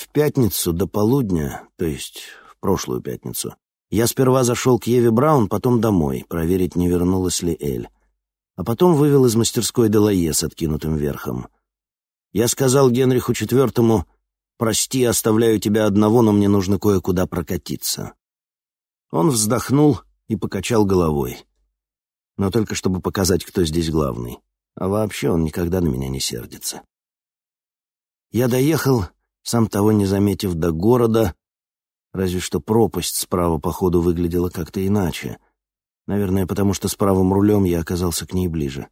В пятницу до полудня, то есть в прошлую пятницу, я сперва зашел к Еве Браун, потом домой, проверить, не вернулась ли Эль. А потом вывел из мастерской Делае с откинутым верхом. Я сказал Генриху IV, «Прости, оставляю тебя одного, но мне нужно кое-куда прокатиться». Он вздохнул и покачал головой. Но только чтобы показать, кто здесь главный. А вообще он никогда на меня не сердится. Я доехал, сам того не заметив, до города, разве что пропасть справа по ходу выглядела как-то иначе. Наверное, потому что с правым рулем я оказался к ней ближе.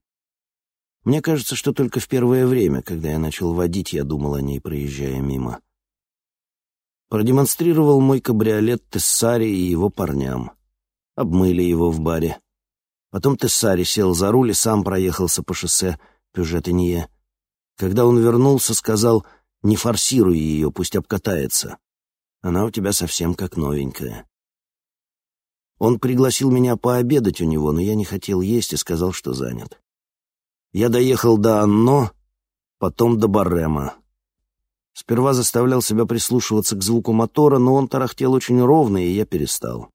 Мне кажется, что только в первое время, когда я начал водить, я думал о ней, проезжая мимо. Продемонстрировал мой кабриолет Тессари и его парням. Обмыли его в баре. Потом Тессари сел за руль и сам проехался по шоссе Пюжет-Инье. Когда он вернулся, сказал, «Не форсируй ее, пусть обкатается. Она у тебя совсем как новенькая». Он пригласил меня пообедать у него, но я не хотел есть и сказал, что занят. Я доехал до Анно, потом до Баррема. Сперва заставлял себя прислушиваться к звуку мотора, но он тарахтел очень ровно, и я перестал.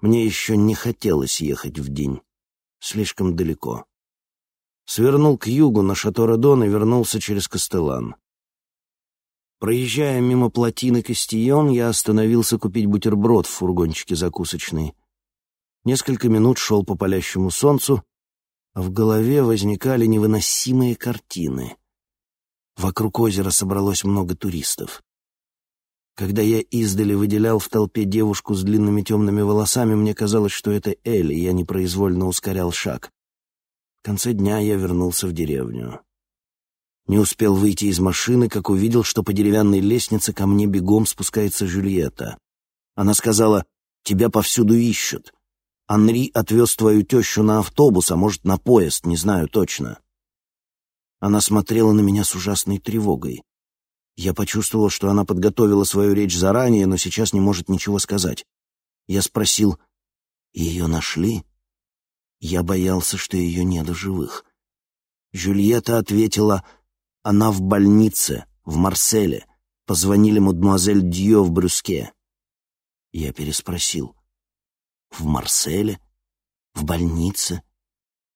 Мне еще не хотелось ехать в день. Слишком далеко. Свернул к югу на Шаторадон и вернулся через Кастелан. Проезжая мимо плотины Кастион, я остановился купить бутерброд в фургончике закусочной. Несколько минут шел по палящему солнцу, а в голове возникали невыносимые картины. Вокруг озера собралось много туристов. Когда я издали выделял в толпе девушку с длинными темными волосами, мне казалось, что это Элли, я непроизвольно ускорял шаг. В конце дня я вернулся в деревню. Не успел выйти из машины, как увидел, что по деревянной лестнице ко мне бегом спускается Жюльетта. Она сказала, «Тебя повсюду ищут. Анри отвез твою тещу на автобус, а может, на поезд, не знаю точно». Она смотрела на меня с ужасной тревогой. Я почувствовал, что она подготовила свою речь заранее, но сейчас не может ничего сказать. Я спросил, «Ее нашли?» Я боялся, что ее нет в живых. Жюльетта ответила, «Она в больнице, в Марселе. Позвонили мадемуазель Дьё в Брюске». Я переспросил, «В Марселе? В больнице?»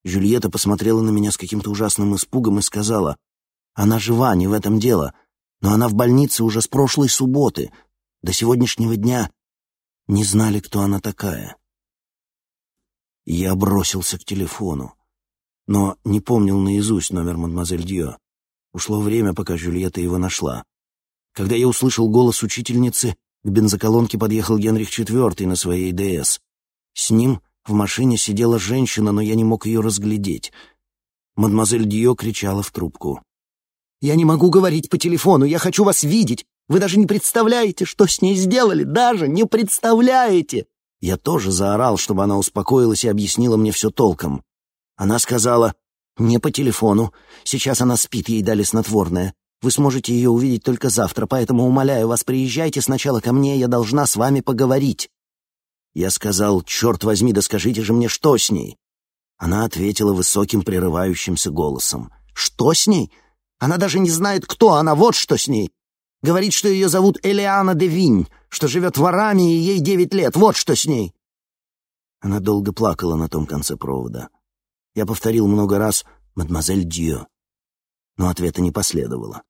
Жюльетта посмотрела на меня с каким-то ужасным испугом и сказала, «Она жива, не в этом дело но она в больнице уже с прошлой субботы. До сегодняшнего дня не знали, кто она такая. Я бросился к телефону, но не помнил наизусть номер мадемуазель Дьо. Ушло время, пока Жюльетта его нашла. Когда я услышал голос учительницы, к бензоколонке подъехал Генрих IV на своей ДС. С ним в машине сидела женщина, но я не мог ее разглядеть. Мадемуазель Дьо кричала в трубку. Я не могу говорить по телефону, я хочу вас видеть. Вы даже не представляете, что с ней сделали, даже не представляете!» Я тоже заорал, чтобы она успокоилась и объяснила мне все толком. Она сказала, «Не по телефону. Сейчас она спит, ей дали снотворное. Вы сможете ее увидеть только завтра, поэтому, умоляю вас, приезжайте сначала ко мне, я должна с вами поговорить». Я сказал, «Черт возьми, да скажите же мне, что с ней?» Она ответила высоким прерывающимся голосом. «Что с ней? Она даже не знает, кто она, вот что с ней. Говорит, что ее зовут Элиана де Винь, что живет в Араме и ей девять лет, вот что с ней. Она долго плакала на том конце провода. Я повторил много раз «Мадемуазель Дьо», но ответа не последовало.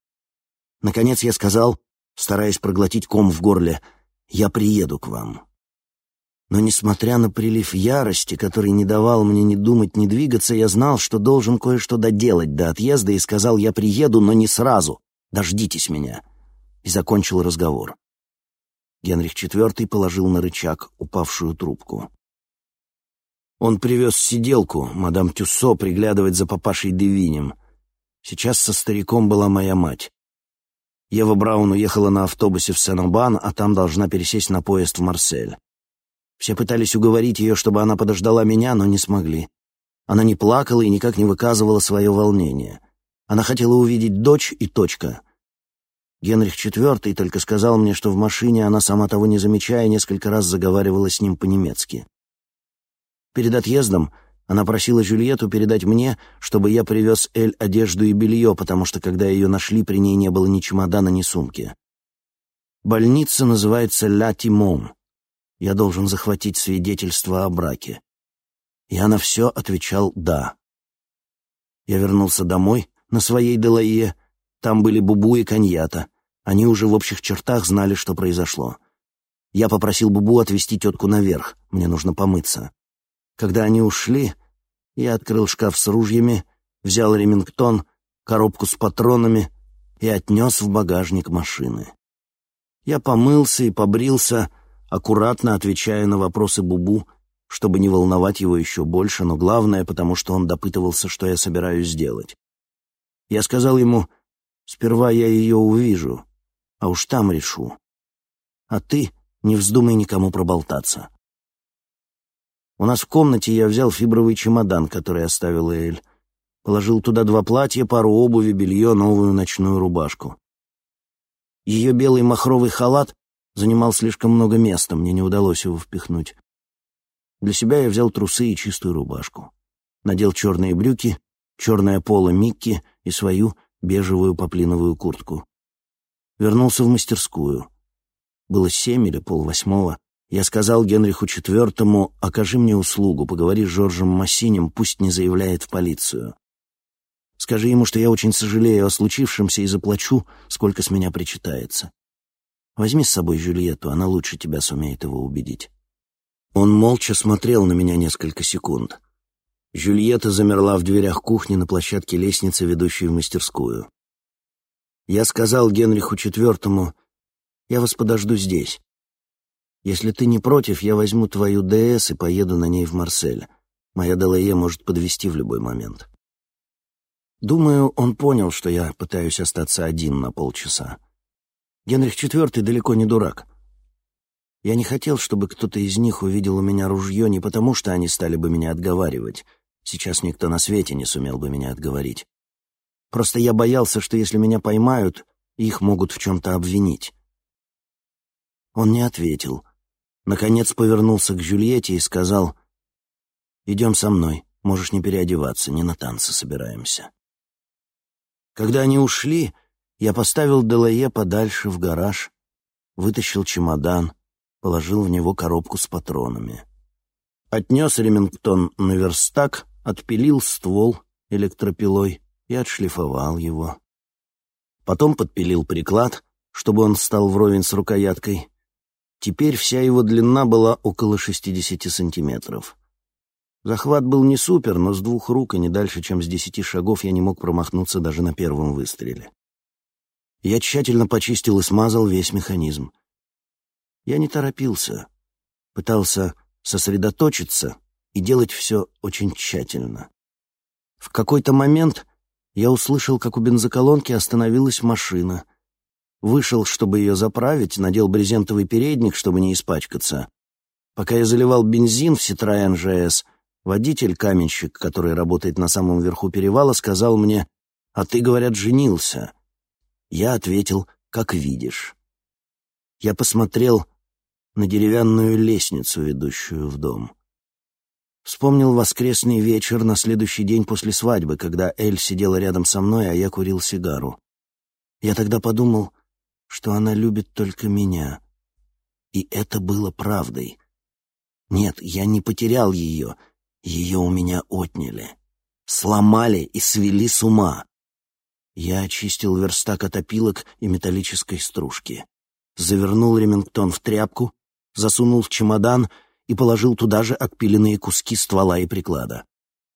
Наконец я сказал, стараясь проглотить ком в горле, «Я приеду к вам». Но, несмотря на прилив ярости, который не давал мне ни думать, ни двигаться, я знал, что должен кое-что доделать до отъезда и сказал, я приеду, но не сразу. Дождитесь меня. И закончил разговор. Генрих IV положил на рычаг упавшую трубку. Он привез сиделку, мадам Тюссо, приглядывать за папашей Девинем. Сейчас со стариком была моя мать. Ева Браун уехала на автобусе в Сен-Абан, а там должна пересесть на поезд в Марсель. Все пытались уговорить ее, чтобы она подождала меня, но не смогли. Она не плакала и никак не выказывала свое волнение. Она хотела увидеть дочь и точка. Генрих IV только сказал мне, что в машине она, сама того не замечая, несколько раз заговаривала с ним по-немецки. Перед отъездом она просила Жюльетту передать мне, чтобы я привез Эль одежду и белье, потому что, когда ее нашли, при ней не было ни чемодана, ни сумки. Больница называется «Ля Тимон». Я должен захватить свидетельство о браке. Я на все отвечал «да». Я вернулся домой на своей Делае. Там были Бубу и Коньята. Они уже в общих чертах знали, что произошло. Я попросил Бубу отвезти тетку наверх. Мне нужно помыться. Когда они ушли, я открыл шкаф с ружьями, взял ремингтон, коробку с патронами и отнес в багажник машины. Я помылся и побрился, аккуратно отвечая на вопросы Бубу, чтобы не волновать его еще больше, но главное, потому что он допытывался, что я собираюсь сделать. Я сказал ему, сперва я ее увижу, а уж там решу. А ты не вздумай никому проболтаться. У нас в комнате я взял фибровый чемодан, который оставил Эль. Положил туда два платья, пару обуви, белье, новую ночную рубашку. Ее белый махровый халат занимал слишком много места, мне не удалось его впихнуть. Для себя я взял трусы и чистую рубашку. Надел черные брюки, черное поло Микки и свою бежевую поплиновую куртку. Вернулся в мастерскую. Было семь или полвосьмого. Я сказал Генриху IV, окажи мне услугу, поговори с Жоржем Массинем, пусть не заявляет в полицию. Скажи ему, что я очень сожалею о случившемся и заплачу, сколько с меня причитается. Возьми с собой Жюльетту, она лучше тебя сумеет его убедить». Он молча смотрел на меня несколько секунд. Жюльетта замерла в дверях кухни на площадке лестницы, ведущей в мастерскую. Я сказал Генриху IV, «Я вас подожду здесь. Если ты не против, я возьму твою ДС и поеду на ней в Марсель. Моя ДЛЕ может подвести в любой момент». Думаю, он понял, что я пытаюсь остаться один на полчаса. Генрих IV далеко не дурак. Я не хотел, чтобы кто-то из них увидел у меня ружье не потому, что они стали бы меня отговаривать. Сейчас никто на свете не сумел бы меня отговорить. Просто я боялся, что если меня поймают, их могут в чем-то обвинить. Он не ответил. Наконец повернулся к Жюльетте и сказал, «Идем со мной, можешь не переодеваться, не на танцы собираемся». Когда они ушли, я поставил Делае подальше в гараж, вытащил чемодан, положил в него коробку с патронами. Отнес Ремингтон на верстак, отпилил ствол электропилой и отшлифовал его. Потом подпилил приклад, чтобы он стал вровень с рукояткой. Теперь вся его длина была около 60 сантиметров. Захват был не супер, но с двух рук и не дальше, чем с десяти шагов, я не мог промахнуться даже на первом выстреле. Я тщательно почистил и смазал весь механизм. Я не торопился, пытался сосредоточиться и делать все очень тщательно. В какой-то момент я услышал, как у бензоколонки остановилась машина. Вышел, чтобы ее заправить, надел брезентовый передник, чтобы не испачкаться. Пока я заливал бензин в Citroёn GS, Водитель, каменщик, который работает на самом верху перевала, сказал мне, «А ты, говорят, женился». Я ответил, «Как видишь». Я посмотрел на деревянную лестницу, ведущую в дом. Вспомнил воскресный вечер на следующий день после свадьбы, когда Эль сидела рядом со мной, а я курил сигару. Я тогда подумал, что она любит только меня. И это было правдой. Нет, я не потерял ее — ее у меня отняли, сломали и свели с ума. Я очистил верстак от опилок и металлической стружки, завернул ремингтон в тряпку, засунул в чемодан и положил туда же отпиленные куски ствола и приклада.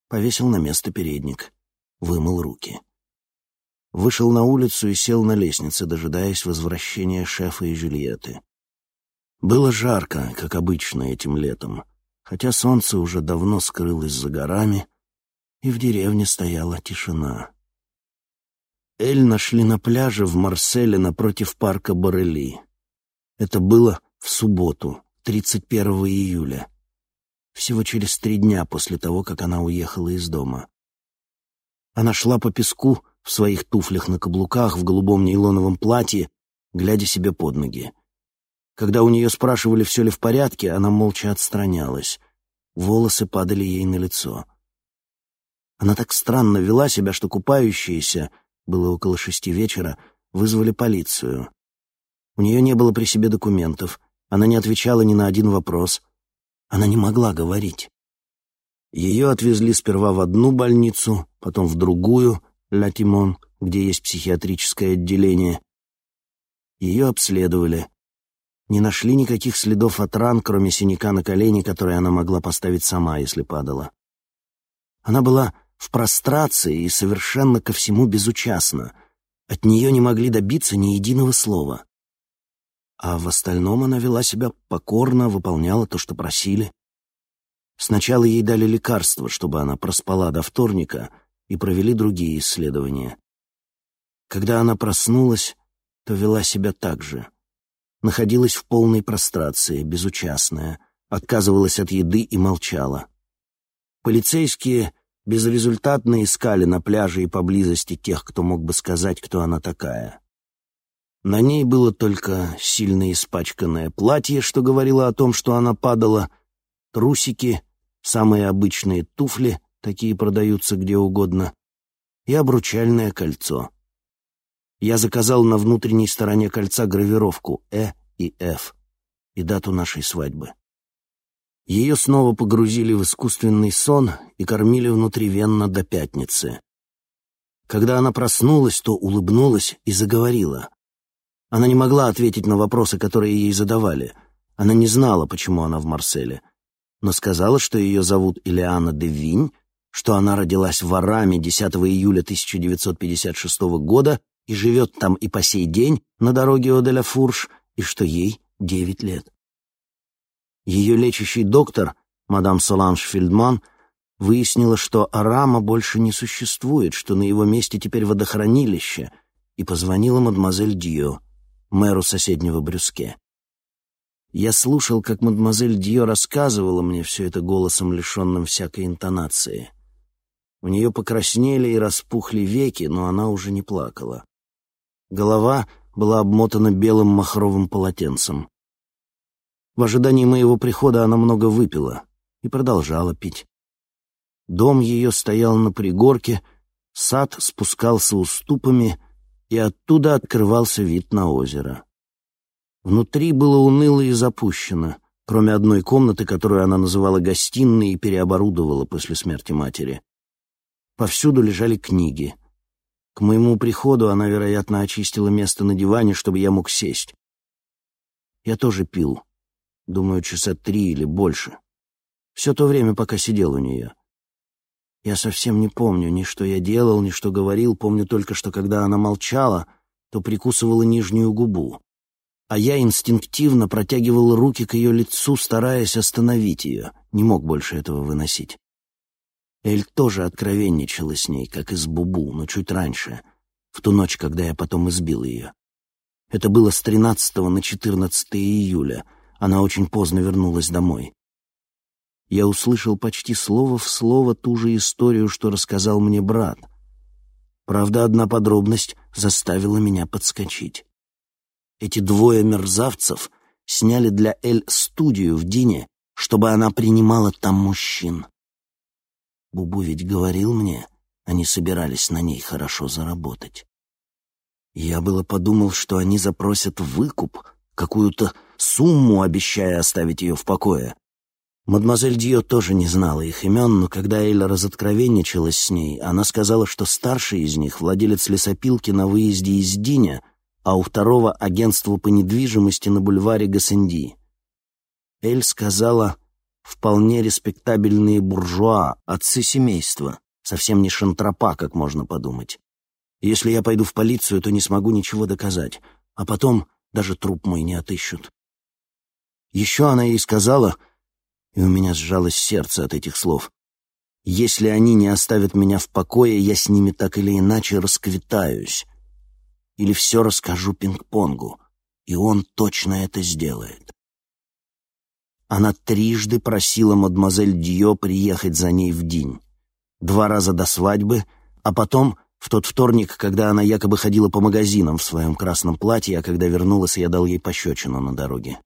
Повесил на место передник, вымыл руки. Вышел на улицу и сел на лестнице, дожидаясь возвращения шефа и Жюльетты. Было жарко, как обычно этим летом хотя солнце уже давно скрылось за горами, и в деревне стояла тишина. Эль нашли на пляже в Марселе напротив парка Борели. Это было в субботу, 31 июля, всего через три дня после того, как она уехала из дома. Она шла по песку в своих туфлях на каблуках, в голубом нейлоновом платье, глядя себе под ноги. Когда у нее спрашивали, все ли в порядке, она молча отстранялась. Волосы падали ей на лицо. Она так странно вела себя, что купающиеся, было около шести вечера, вызвали полицию. У нее не было при себе документов, она не отвечала ни на один вопрос. Она не могла говорить. Ее отвезли сперва в одну больницу, потом в другую, Ла Тимон, где есть психиатрическое отделение. Ее обследовали. Не нашли никаких следов от ран, кроме синяка на колене, который она могла поставить сама, если падала. Она была в прострации и совершенно ко всему безучастна. От нее не могли добиться ни единого слова. А в остальном она вела себя покорно, выполняла то, что просили. Сначала ей дали лекарства, чтобы она проспала до вторника, и провели другие исследования. Когда она проснулась, то вела себя так же. Находилась в полной прострации, безучастная, отказывалась от еды и молчала. Полицейские безрезультатно искали на пляже и поблизости тех, кто мог бы сказать, кто она такая. На ней было только сильно испачканное платье, что говорило о том, что она падала, трусики, самые обычные туфли, такие продаются где угодно, и обручальное кольцо. Я заказал на внутренней стороне кольца гравировку «Э» и «Ф» и дату нашей свадьбы. Ее снова погрузили в искусственный сон и кормили внутривенно до пятницы. Когда она проснулась, то улыбнулась и заговорила. Она не могла ответить на вопросы, которые ей задавали. Она не знала, почему она в Марселе, но сказала, что ее зовут Илиана де Винь, что она родилась в Араме 10 июля 1956 года и живет там и по сей день на дороге Оделя-Фурш, и что ей 9 лет. Ее лечащий доктор, мадам Соланж Фельдман, выяснила, что Арама больше не существует, что на его месте теперь водохранилище, и позвонила мадемуазель Дьо мэру соседнего Брюске. Я слушал, как мадемуазель Дьо рассказывала мне все это голосом, лишенным всякой интонации. У нее покраснели и распухли веки, но она уже не плакала. Голова была обмотана белым махровым полотенцем. В ожидании моего прихода она много выпила и продолжала пить. Дом ее стоял на пригорке, сад спускался уступами — и оттуда открывался вид на озеро. Внутри было уныло и запущено, кроме одной комнаты, которую она называла гостиной и переоборудовала после смерти матери. Повсюду лежали книги. К моему приходу она, вероятно, очистила место на диване, чтобы я мог сесть. Я тоже пил. Думаю, часа три или больше. Все то время, пока сидел у нее. Я совсем не помню ни что я делал, ни что говорил, помню только, что когда она молчала, то прикусывала нижнюю губу. А я инстинктивно протягивал руки к ее лицу, стараясь остановить ее, не мог больше этого выносить. Эль тоже откровенничала с ней, как и с Бубу, но чуть раньше, в ту ночь, когда я потом избил ее. Это было с 13 на 14 июля. Она очень поздно вернулась домой я услышал почти слово в слово ту же историю, что рассказал мне брат. Правда, одна подробность заставила меня подскочить. Эти двое мерзавцев сняли для Эль студию в Дине, чтобы она принимала там мужчин. Бубу ведь говорил мне, они собирались на ней хорошо заработать. Я было подумал, что они запросят выкуп, какую-то сумму, обещая оставить ее в покое. Мадемуазель Дио тоже не знала их имен, но когда Эйла разоткровенничалась с ней, она сказала, что старший из них — владелец лесопилки на выезде из Диня, а у второго — агентство по недвижимости на бульваре Гассенди. Эль сказала «вполне респектабельные буржуа, отцы семейства, совсем не шантропа, как можно подумать. Если я пойду в полицию, то не смогу ничего доказать, а потом даже труп мой не отыщут». Еще она ей сказала — и у меня сжалось сердце от этих слов. Если они не оставят меня в покое, я с ними так или иначе расквитаюсь. Или все расскажу пинг-понгу, и он точно это сделает. Она трижды просила мадемуазель Дьо приехать за ней в день. Два раза до свадьбы, а потом в тот вторник, когда она якобы ходила по магазинам в своем красном платье, а когда вернулась, я дал ей пощечину на дороге.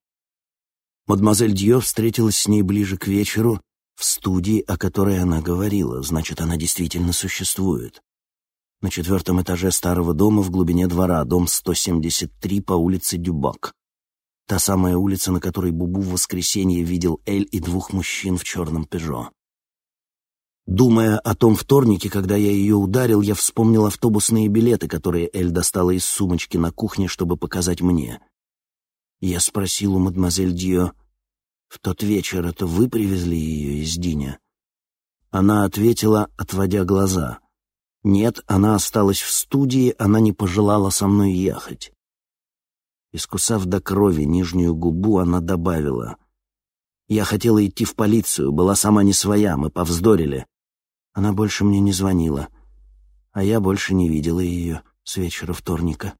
Мадемуазель Дьё встретилась с ней ближе к вечеру в студии, о которой она говорила, значит, она действительно существует. На четвертом этаже старого дома в глубине двора, дом 173 по улице Дюбак. Та самая улица, на которой Бубу в воскресенье видел Эль и двух мужчин в черном «Пежо». Думая о том вторнике, когда я ее ударил, я вспомнил автобусные билеты, которые Эль достала из сумочки на кухне, чтобы показать мне. Я спросил у мадемуазель Дио, «В тот вечер это вы привезли ее из Диня?» Она ответила, отводя глаза. «Нет, она осталась в студии, она не пожелала со мной ехать». Искусав до крови нижнюю губу, она добавила. «Я хотела идти в полицию, была сама не своя, мы повздорили. Она больше мне не звонила, а я больше не видела ее с вечера вторника.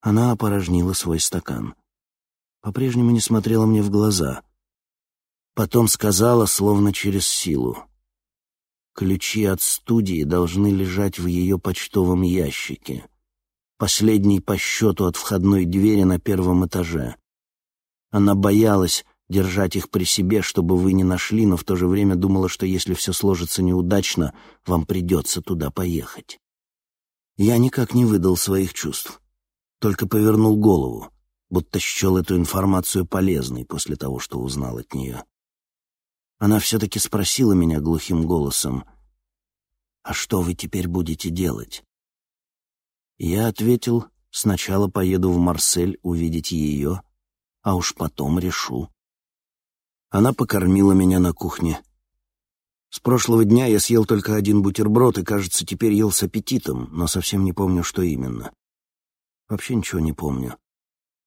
Она опорожнила свой стакан. По-прежнему не смотрела мне в глаза. Потом сказала, словно через силу. Ключи от студии должны лежать в ее почтовом ящике. Последний по счету от входной двери на первом этаже. Она боялась, держать их при себе, чтобы вы не нашли, но в то же время думала, что если все сложится неудачно, вам придется туда поехать. Я никак не выдал своих чувств, только повернул голову, будто счел эту информацию полезной после того, что узнал от нее. Она все-таки спросила меня глухим голосом, «А что вы теперь будете делать?» Я ответил, «Сначала поеду в Марсель увидеть ее, а уж потом решу». Она покормила меня на кухне. С прошлого дня я съел только один бутерброд и, кажется, теперь ел с аппетитом, но совсем не помню, что именно. Вообще ничего не помню.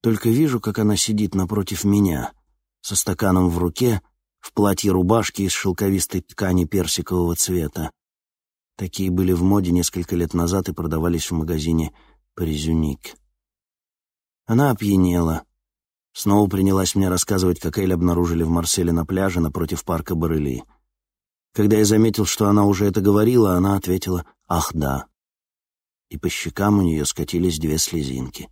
Только вижу, как она сидит напротив меня, со стаканом в руке, в платье рубашки из шелковистой ткани персикового цвета. Такие были в моде несколько лет назад и продавались в магазине «Паризюник». Она опьянела, Снова принялась мне рассказывать, как Эль обнаружили в Марселе на пляже напротив парка Барели. Когда я заметил, что она уже это говорила, она ответила «Ах, да». И по щекам у нее скатились две слезинки.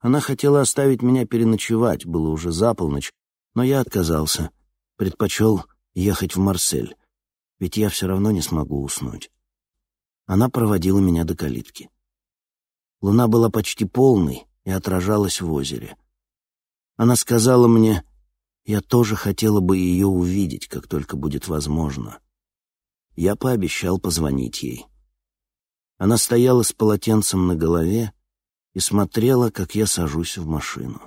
Она хотела оставить меня переночевать, было уже за полночь, но я отказался, предпочел ехать в Марсель, ведь я все равно не смогу уснуть. Она проводила меня до калитки. Луна была почти полной, и отражалась в озере. Она сказала мне, я тоже хотела бы ее увидеть, как только будет возможно. Я пообещал позвонить ей. Она стояла с полотенцем на голове и смотрела, как я сажусь в машину.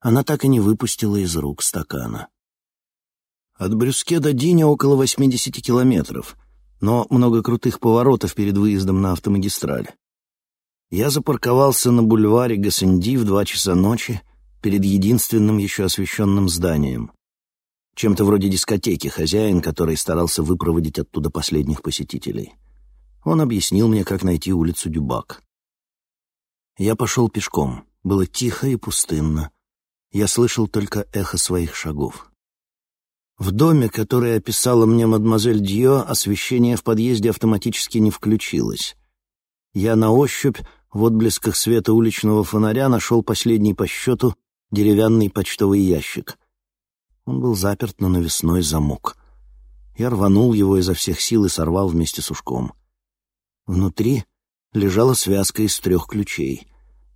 Она так и не выпустила из рук стакана. От Брюске до Диня около 80 километров, но много крутых поворотов перед выездом на автомагистраль. Я запарковался на бульваре Гассенди в два часа ночи перед единственным еще освещенным зданием. Чем-то вроде дискотеки, хозяин, который старался выпроводить оттуда последних посетителей. Он объяснил мне, как найти улицу Дюбак. Я пошел пешком. Было тихо и пустынно. Я слышал только эхо своих шагов. В доме, который описала мне мадемуазель Дьо, освещение в подъезде автоматически не включилось. Я на ощупь в отблесках света уличного фонаря нашел последний по счету деревянный почтовый ящик. Он был заперт на навесной замок. Я рванул его изо всех сил и сорвал вместе с ушком. Внутри лежала связка из трех ключей.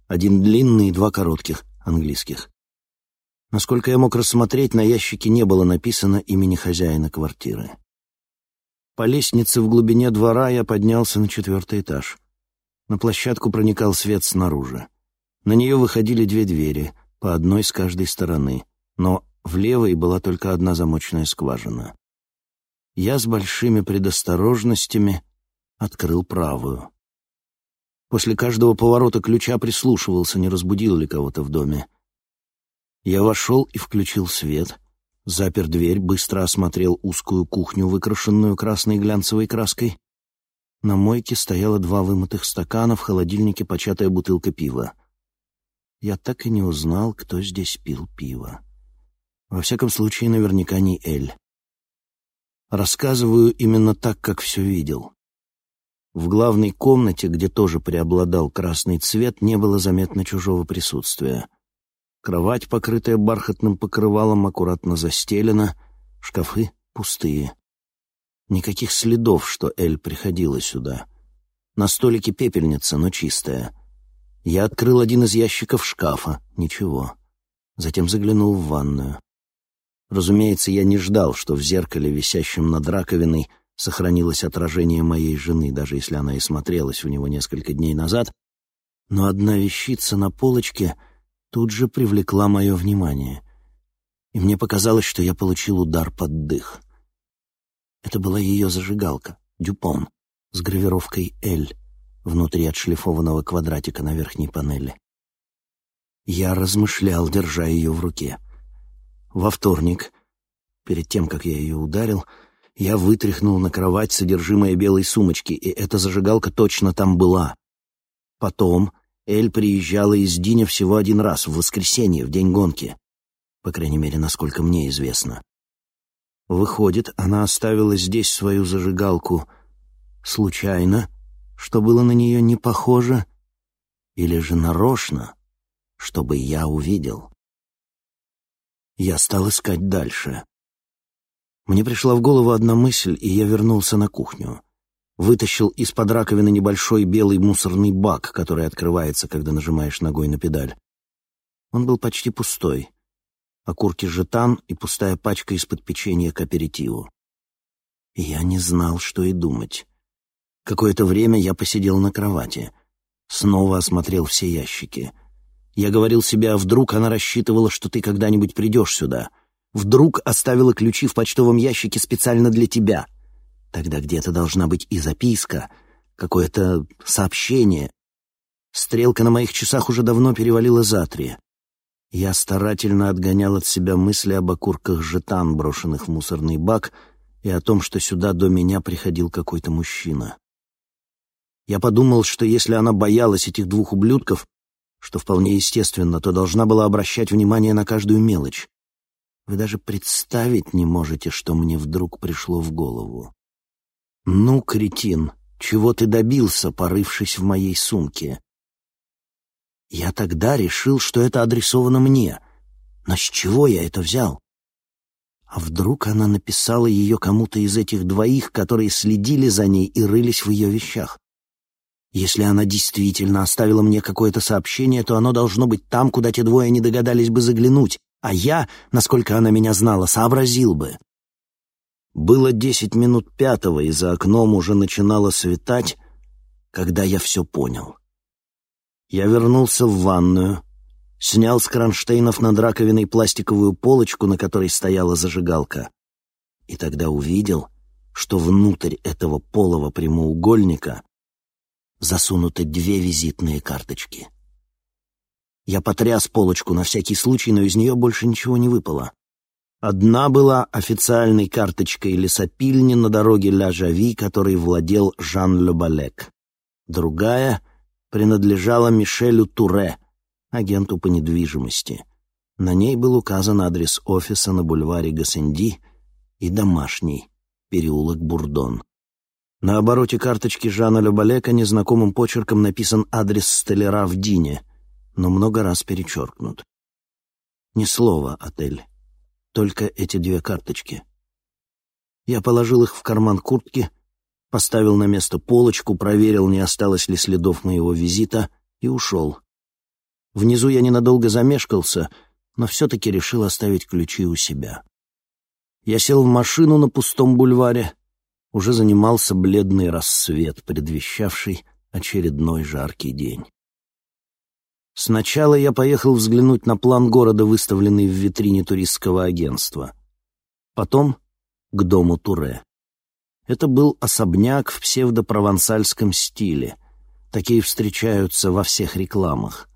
Один длинный и два коротких, английских. Насколько я мог рассмотреть, на ящике не было написано имени хозяина квартиры. По лестнице в глубине двора я поднялся на четвертый этаж. На площадку проникал свет снаружи. На нее выходили две двери, по одной с каждой стороны, но в левой была только одна замочная скважина. Я с большими предосторожностями открыл правую. После каждого поворота ключа прислушивался, не разбудил ли кого-то в доме. Я вошел и включил свет, запер дверь, быстро осмотрел узкую кухню, выкрашенную красной глянцевой краской, на мойке стояло два вымытых стакана, в холодильнике початая бутылка пива. Я так и не узнал, кто здесь пил пиво. Во всяком случае, наверняка не Эль. Рассказываю именно так, как все видел. В главной комнате, где тоже преобладал красный цвет, не было заметно чужого присутствия. Кровать, покрытая бархатным покрывалом, аккуратно застелена, шкафы пустые. Никаких следов, что Эль приходила сюда. На столике пепельница, но чистая. Я открыл один из ящиков шкафа. Ничего. Затем заглянул в ванную. Разумеется, я не ждал, что в зеркале, висящем над раковиной, сохранилось отражение моей жены, даже если она и смотрелась в него несколько дней назад. Но одна вещица на полочке тут же привлекла мое внимание. И мне показалось, что я получил удар под дых. Это была ее зажигалка, «Дюпон», с гравировкой «Л» внутри отшлифованного квадратика на верхней панели. Я размышлял, держа ее в руке. Во вторник, перед тем, как я ее ударил, я вытряхнул на кровать содержимое белой сумочки, и эта зажигалка точно там была. Потом Эль приезжала из Диня всего один раз, в воскресенье, в день гонки. По крайней мере, насколько мне известно. Выходит, она оставила здесь свою зажигалку случайно, что было на нее не похоже, или же нарочно, чтобы я увидел. Я стал искать дальше. Мне пришла в голову одна мысль, и я вернулся на кухню. Вытащил из-под раковины небольшой белый мусорный бак, который открывается, когда нажимаешь ногой на педаль. Он был почти пустой. Окурки жетан и пустая пачка из-под печенья к аперитиву. Я не знал, что и думать. Какое-то время я посидел на кровати. Снова осмотрел все ящики. Я говорил себе, а вдруг она рассчитывала, что ты когда-нибудь придешь сюда — Вдруг оставила ключи в почтовом ящике специально для тебя. Тогда где-то должна быть и записка, какое-то сообщение. Стрелка на моих часах уже давно перевалила за три. Я старательно отгонял от себя мысли об окурках жетан, брошенных в мусорный бак, и о том, что сюда до меня приходил какой-то мужчина. Я подумал, что если она боялась этих двух ублюдков, что вполне естественно, то должна была обращать внимание на каждую мелочь. Вы даже представить не можете, что мне вдруг пришло в голову. «Ну, кретин, чего ты добился, порывшись в моей сумке?» Я тогда решил, что это адресовано мне. Но с чего я это взял? А вдруг она написала ее кому-то из этих двоих, которые следили за ней и рылись в ее вещах? Если она действительно оставила мне какое-то сообщение, то оно должно быть там, куда те двое не догадались бы заглянуть, а я, насколько она меня знала, сообразил бы. Было десять минут пятого, и за окном уже начинало светать, когда я все понял. Я вернулся в ванную, снял с кронштейнов над раковиной пластиковую полочку, на которой стояла зажигалка, и тогда увидел, что внутрь этого полого прямоугольника засунуты две визитные карточки — я потряс полочку на всякий случай, но из нее больше ничего не выпало. Одна была официальной карточкой лесопильни на дороге Ля-Жави, которой владел Жан Лебалек. Другая принадлежала Мишелю Туре, агенту по недвижимости. На ней был указан адрес офиса на бульваре Гассенди и домашний, переулок Бурдон. На обороте карточки Жана Лебалека незнакомым почерком написан адрес столяра в Дине — но много раз перечеркнут. Ни слова, отель. Только эти две карточки. Я положил их в карман куртки, поставил на место полочку, проверил, не осталось ли следов моего визита, и ушел. Внизу я ненадолго замешкался, но все-таки решил оставить ключи у себя. Я сел в машину на пустом бульваре. Уже занимался бледный рассвет, предвещавший очередной жаркий день. Сначала я поехал взглянуть на план города, выставленный в витрине туристского агентства. Потом к дому Туре. Это был особняк в псевдопровансальском стиле. Такие встречаются во всех рекламах.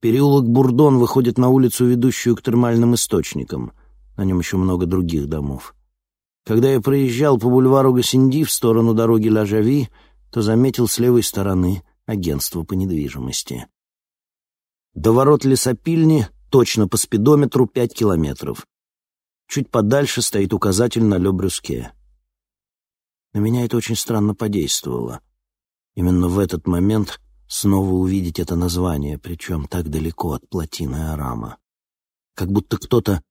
Переулок Бурдон выходит на улицу, ведущую к термальным источникам. На нем еще много других домов. Когда я проезжал по бульвару Гасинди в сторону дороги Ла-Жави, то заметил с левой стороны агентство по недвижимости. До ворот лесопильни точно по спидометру пять километров. Чуть подальше стоит указатель на Ле-Брюске. На меня это очень странно подействовало. Именно в этот момент снова увидеть это название, причем так далеко от плотины Арама. Как будто кто-то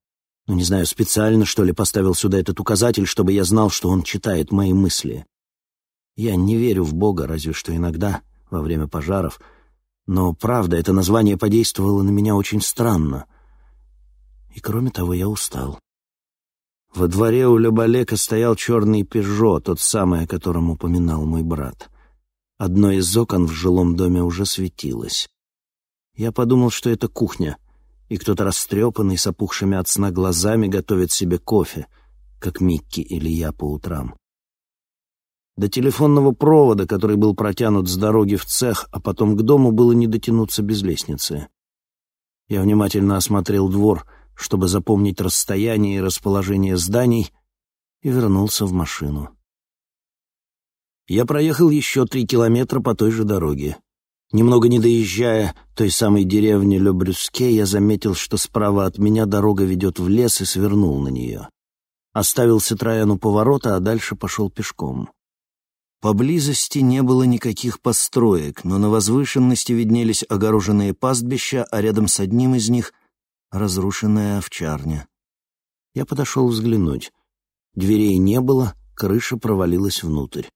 Ну, не знаю, специально, что ли, поставил сюда этот указатель, чтобы я знал, что он читает мои мысли. Я не верю в Бога, разве что иногда, во время пожаров. Но, правда, это название подействовало на меня очень странно. И, кроме того, я устал. Во дворе у Лебалека стоял черный «Пежо», тот самый, о котором упоминал мой брат. Одно из окон в жилом доме уже светилось. Я подумал, что это кухня, и кто-то растрепанный, с опухшими от сна глазами готовит себе кофе, как Микки или я по утрам. До телефонного провода, который был протянут с дороги в цех, а потом к дому, было не дотянуться без лестницы. Я внимательно осмотрел двор — чтобы запомнить расстояние и расположение зданий, и вернулся в машину. Я проехал еще три километра по той же дороге. Немного не доезжая той самой деревни Ле-Брюске, я заметил, что справа от меня дорога ведет в лес и свернул на нее. Оставил Ситроен поворота, а дальше пошел пешком. Поблизости не было никаких построек, но на возвышенности виднелись огороженные пастбища, а рядом с одним из них разрушенная овчарня. Я подошел взглянуть. Дверей не было, крыша провалилась внутрь.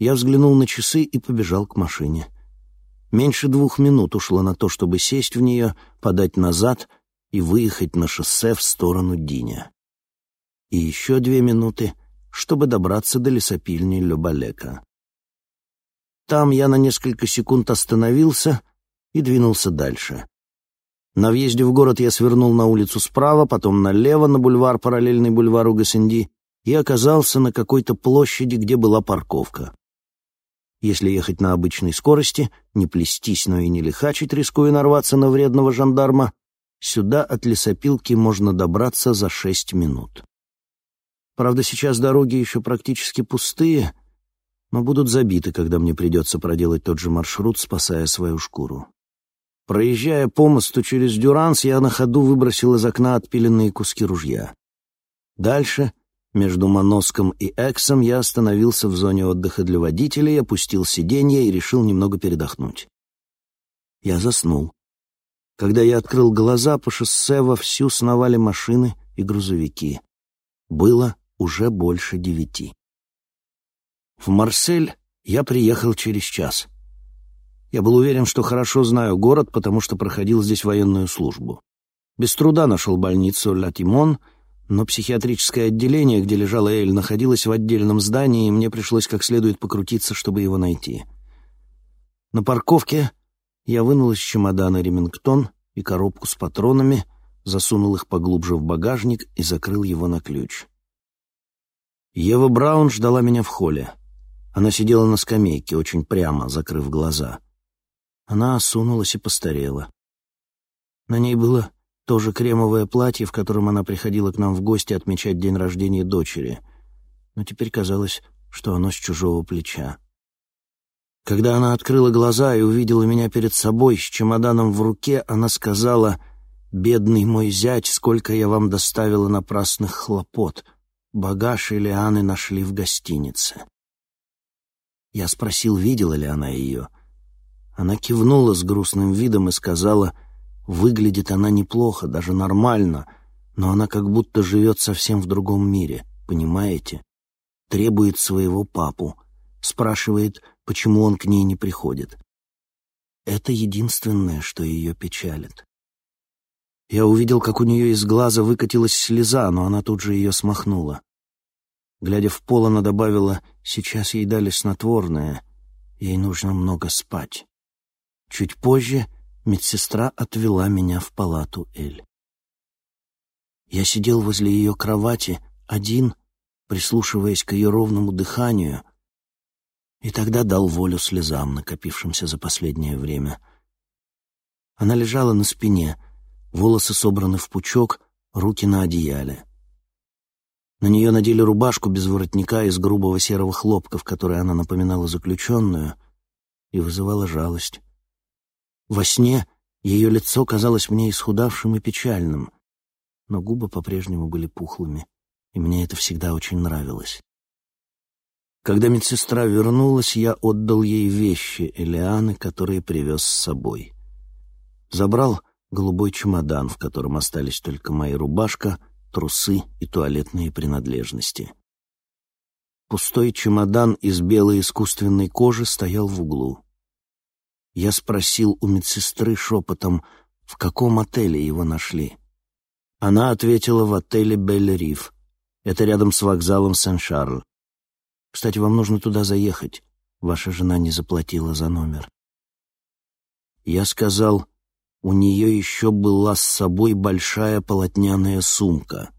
Я взглянул на часы и побежал к машине. Меньше двух минут ушло на то, чтобы сесть в нее, подать назад и выехать на шоссе в сторону Диня. И еще две минуты, чтобы добраться до лесопильни Любалека. Там я на несколько секунд остановился и двинулся дальше. На въезде в город я свернул на улицу справа, потом налево на бульвар, параллельный бульвару Гасенди, и оказался на какой-то площади, где была парковка. Если ехать на обычной скорости, не плестись, но и не лихачить, рискуя нарваться на вредного жандарма, сюда от лесопилки можно добраться за шесть минут. Правда, сейчас дороги еще практически пустые, но будут забиты, когда мне придется проделать тот же маршрут, спасая свою шкуру. Проезжая по мосту через Дюранс, я на ходу выбросил из окна отпиленные куски ружья. Дальше, между Моноском и Эксом, я остановился в зоне отдыха для водителей, опустил сиденье и решил немного передохнуть. Я заснул. Когда я открыл глаза, по шоссе вовсю сновали машины и грузовики. Было уже больше девяти. В Марсель я приехал через час — я был уверен, что хорошо знаю город, потому что проходил здесь военную службу. Без труда нашел больницу Ля Тимон, но психиатрическое отделение, где лежала Эль, находилось в отдельном здании, и мне пришлось как следует покрутиться, чтобы его найти. На парковке я вынул из чемодана ремингтон и коробку с патронами, засунул их поглубже в багажник и закрыл его на ключ. Ева Браун ждала меня в холле. Она сидела на скамейке, очень прямо, закрыв глаза. Она осунулась и постарела. На ней было то же кремовое платье, в котором она приходила к нам в гости отмечать день рождения дочери, но теперь казалось, что оно с чужого плеча. Когда она открыла глаза и увидела меня перед собой с чемоданом в руке, она сказала, «Бедный мой зять, сколько я вам доставила напрасных хлопот. Багаж и лианы нашли в гостинице». Я спросил, видела ли она ее — она кивнула с грустным видом и сказала, «Выглядит она неплохо, даже нормально, но она как будто живет совсем в другом мире, понимаете? Требует своего папу, спрашивает, почему он к ней не приходит. Это единственное, что ее печалит. Я увидел, как у нее из глаза выкатилась слеза, но она тут же ее смахнула. Глядя в пол, она добавила, сейчас ей дали снотворное, ей нужно много спать. Чуть позже медсестра отвела меня в палату Эль. Я сидел возле ее кровати, один, прислушиваясь к ее ровному дыханию, и тогда дал волю слезам, накопившимся за последнее время. Она лежала на спине, волосы собраны в пучок, руки на одеяле. На нее надели рубашку без воротника из грубого серого хлопка, в которой она напоминала заключенную, и вызывала жалость. Во сне ее лицо казалось мне исхудавшим и печальным, но губы по-прежнему были пухлыми, и мне это всегда очень нравилось. Когда медсестра вернулась, я отдал ей вещи Элианы, которые привез с собой. Забрал голубой чемодан, в котором остались только моя рубашка, трусы и туалетные принадлежности. Пустой чемодан из белой искусственной кожи стоял в углу. Я спросил у медсестры шепотом, в каком отеле его нашли. Она ответила в отеле «Бель-Риф». Это рядом с вокзалом Сен-Шарль. Кстати, вам нужно туда заехать. Ваша жена не заплатила за номер. Я сказал, у нее еще была с собой большая полотняная сумка.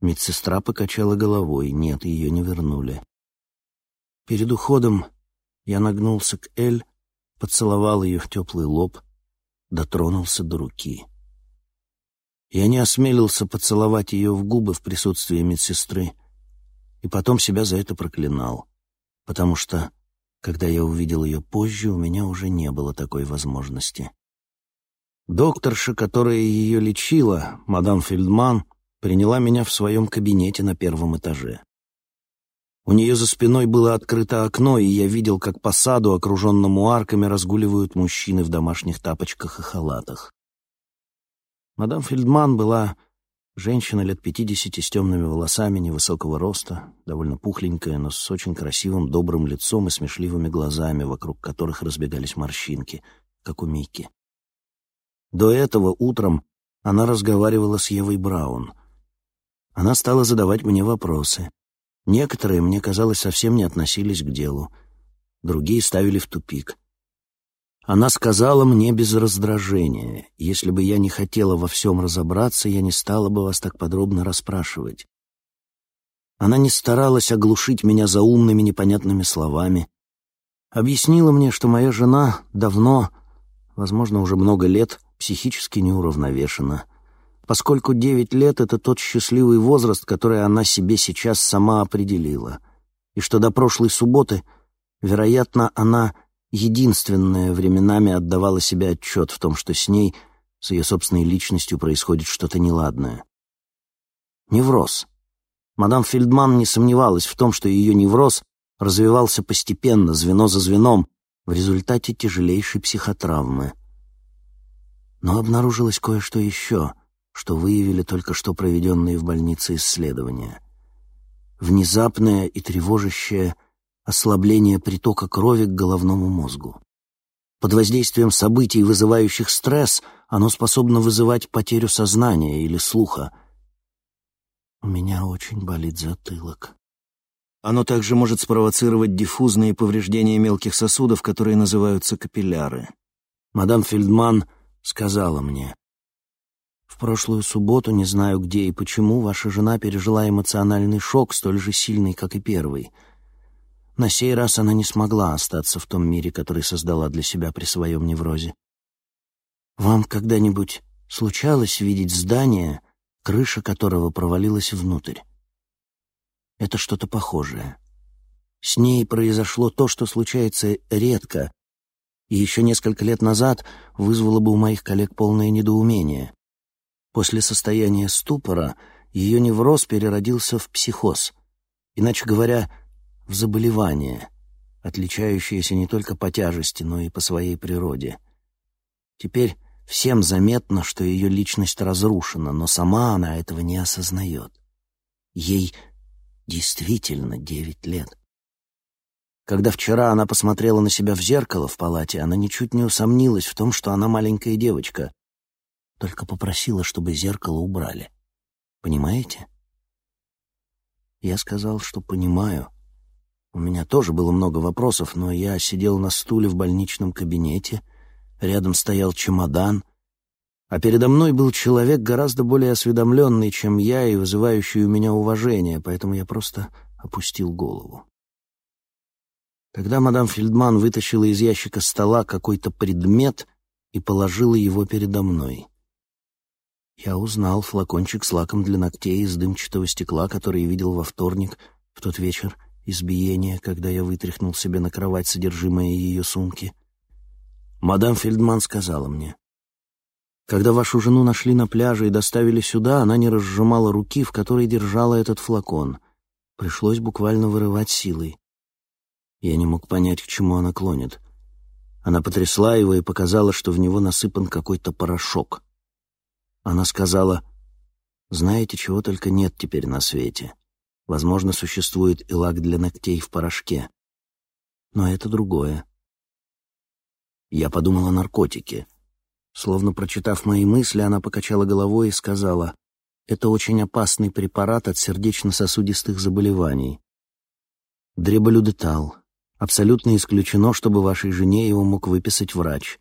Медсестра покачала головой. Нет, ее не вернули. Перед уходом я нагнулся к Эль, поцеловал ее в теплый лоб, дотронулся до руки. Я не осмелился поцеловать ее в губы в присутствии медсестры, и потом себя за это проклинал, потому что, когда я увидел ее позже, у меня уже не было такой возможности. Докторша, которая ее лечила, мадам Фельдман, приняла меня в своем кабинете на первом этаже. У нее за спиной было открыто окно, и я видел, как по саду, окруженному арками, разгуливают мужчины в домашних тапочках и халатах. Мадам Фельдман была женщина лет пятидесяти с темными волосами, невысокого роста, довольно пухленькая, но с очень красивым, добрым лицом и смешливыми глазами, вокруг которых разбегались морщинки, как у Микки. До этого утром она разговаривала с Евой Браун — она стала задавать мне вопросы. Некоторые, мне казалось, совсем не относились к делу. Другие ставили в тупик. Она сказала мне без раздражения, если бы я не хотела во всем разобраться, я не стала бы вас так подробно расспрашивать. Она не старалась оглушить меня заумными непонятными словами. Объяснила мне, что моя жена давно, возможно, уже много лет, психически неуравновешена — поскольку девять лет — это тот счастливый возраст, который она себе сейчас сама определила, и что до прошлой субботы, вероятно, она единственная временами отдавала себе отчет в том, что с ней, с ее собственной личностью происходит что-то неладное. Невроз. Мадам Фельдман не сомневалась в том, что ее невроз развивался постепенно, звено за звеном, в результате тяжелейшей психотравмы. Но обнаружилось кое-что еще — что выявили только что проведенные в больнице исследования. Внезапное и тревожащее ослабление притока крови к головному мозгу. Под воздействием событий, вызывающих стресс, оно способно вызывать потерю сознания или слуха. У меня очень болит затылок. Оно также может спровоцировать диффузные повреждения мелких сосудов, которые называются капилляры. Мадам Фельдман сказала мне, в прошлую субботу, не знаю где и почему, ваша жена пережила эмоциональный шок, столь же сильный, как и первый. На сей раз она не смогла остаться в том мире, который создала для себя при своем неврозе. Вам когда-нибудь случалось видеть здание, крыша которого провалилась внутрь? Это что-то похожее. С ней произошло то, что случается редко, еще несколько лет назад вызвало бы у моих коллег полное недоумение. После состояния ступора ее невроз переродился в психоз, иначе говоря, в заболевание, отличающееся не только по тяжести, но и по своей природе. Теперь всем заметно, что ее личность разрушена, но сама она этого не осознает. Ей действительно девять лет. Когда вчера она посмотрела на себя в зеркало в палате, она ничуть не усомнилась в том, что она маленькая девочка, только попросила, чтобы зеркало убрали. Понимаете? Я сказал, что понимаю. У меня тоже было много вопросов, но я сидел на стуле в больничном кабинете, рядом стоял чемодан, а передо мной был человек гораздо более осведомленный, чем я, и вызывающий у меня уважение, поэтому я просто опустил голову. Когда мадам Фельдман вытащила из ящика стола какой-то предмет и положила его передо мной. Я узнал флакончик с лаком для ногтей из дымчатого стекла, который видел во вторник, в тот вечер избиения, когда я вытряхнул себе на кровать содержимое ее сумки. Мадам Фельдман сказала мне, «Когда вашу жену нашли на пляже и доставили сюда, она не разжимала руки, в которой держала этот флакон. Пришлось буквально вырывать силой. Я не мог понять, к чему она клонит. Она потрясла его и показала, что в него насыпан какой-то порошок. Она сказала, «Знаете, чего только нет теперь на свете. Возможно, существует и лак для ногтей в порошке. Но это другое». Я подумала о наркотике. Словно прочитав мои мысли, она покачала головой и сказала, «Это очень опасный препарат от сердечно-сосудистых заболеваний. Дреболюдетал. Абсолютно исключено, чтобы вашей жене его мог выписать врач.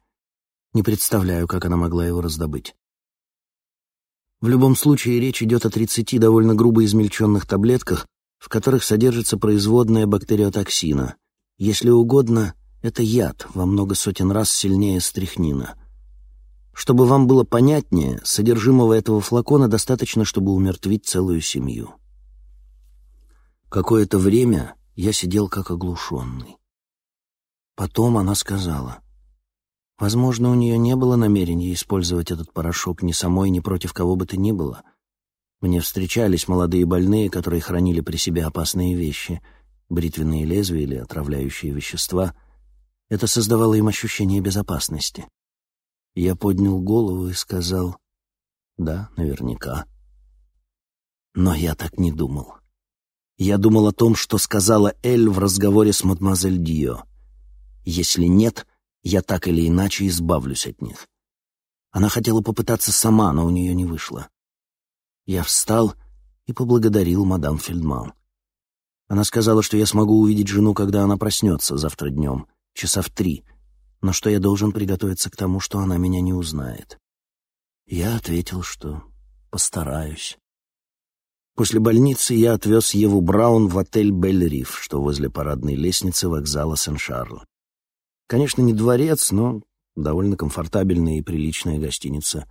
Не представляю, как она могла его раздобыть. В любом случае, речь идет о 30 довольно грубо измельченных таблетках, в которых содержится производная бактериотоксина. Если угодно, это яд, во много сотен раз сильнее стрихнина. Чтобы вам было понятнее, содержимого этого флакона достаточно, чтобы умертвить целую семью. Какое-то время я сидел как оглушенный. Потом она сказала, возможно, у нее не было намерения использовать этот порошок ни самой, ни против кого бы то ни было. Мне встречались молодые больные, которые хранили при себе опасные вещи, бритвенные лезвия или отравляющие вещества. Это создавало им ощущение безопасности. Я поднял голову и сказал, «Да, наверняка». Но я так не думал. Я думал о том, что сказала Эль в разговоре с мадемуазель Дио. Если нет, я так или иначе избавлюсь от них. Она хотела попытаться сама, но у нее не вышло. Я встал и поблагодарил мадам Фельдман. Она сказала, что я смогу увидеть жену, когда она проснется завтра днем, часа в три, но что я должен приготовиться к тому, что она меня не узнает. Я ответил, что постараюсь. После больницы я отвез Еву Браун в отель «Бель-Риф», что возле парадной лестницы вокзала Сен-Шарл. Конечно, не дворец, но довольно комфортабельная и приличная гостиница.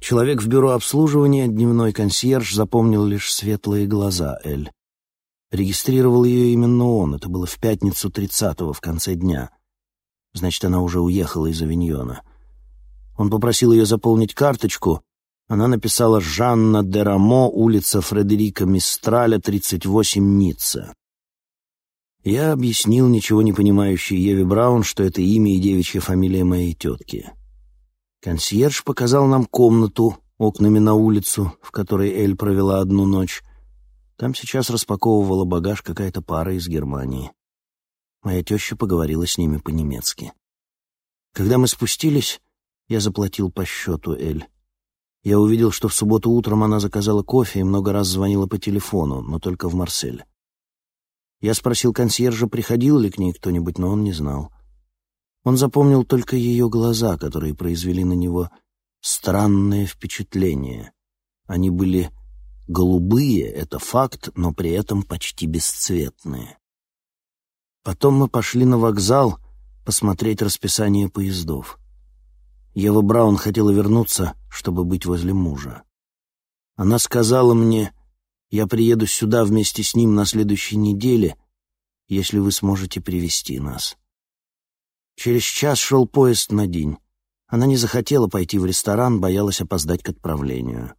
Человек в бюро обслуживания, дневной консьерж, запомнил лишь светлые глаза Эль. Регистрировал ее именно он, это было в пятницу 30-го, в конце дня — Значит, она уже уехала из Авиньона. Он попросил ее заполнить карточку. Она написала «Жанна де Рамо, улица Фредерика Мистраля, 38, Ницца». Я объяснил ничего не понимающей Еве Браун, что это имя и девичья фамилия моей тетки. Консьерж показал нам комнату окнами на улицу, в которой Эль провела одну ночь. Там сейчас распаковывала багаж какая-то пара из Германии. Моя теща поговорила с ними по-немецки. Когда мы спустились, я заплатил по счету Эль. Я увидел, что в субботу утром она заказала кофе и много раз звонила по телефону, но только в Марсель. Я спросил консьержа, приходил ли к ней кто-нибудь, но он не знал. Он запомнил только ее глаза, которые произвели на него странное впечатление. Они были голубые, это факт, но при этом почти бесцветные. Потом мы пошли на вокзал посмотреть расписание поездов. Ева Браун хотела вернуться, чтобы быть возле мужа. Она сказала мне, я приеду сюда вместе с ним на следующей неделе, если вы сможете привести нас. Через час шел поезд на день. Она не захотела пойти в ресторан, боялась опоздать к отправлению.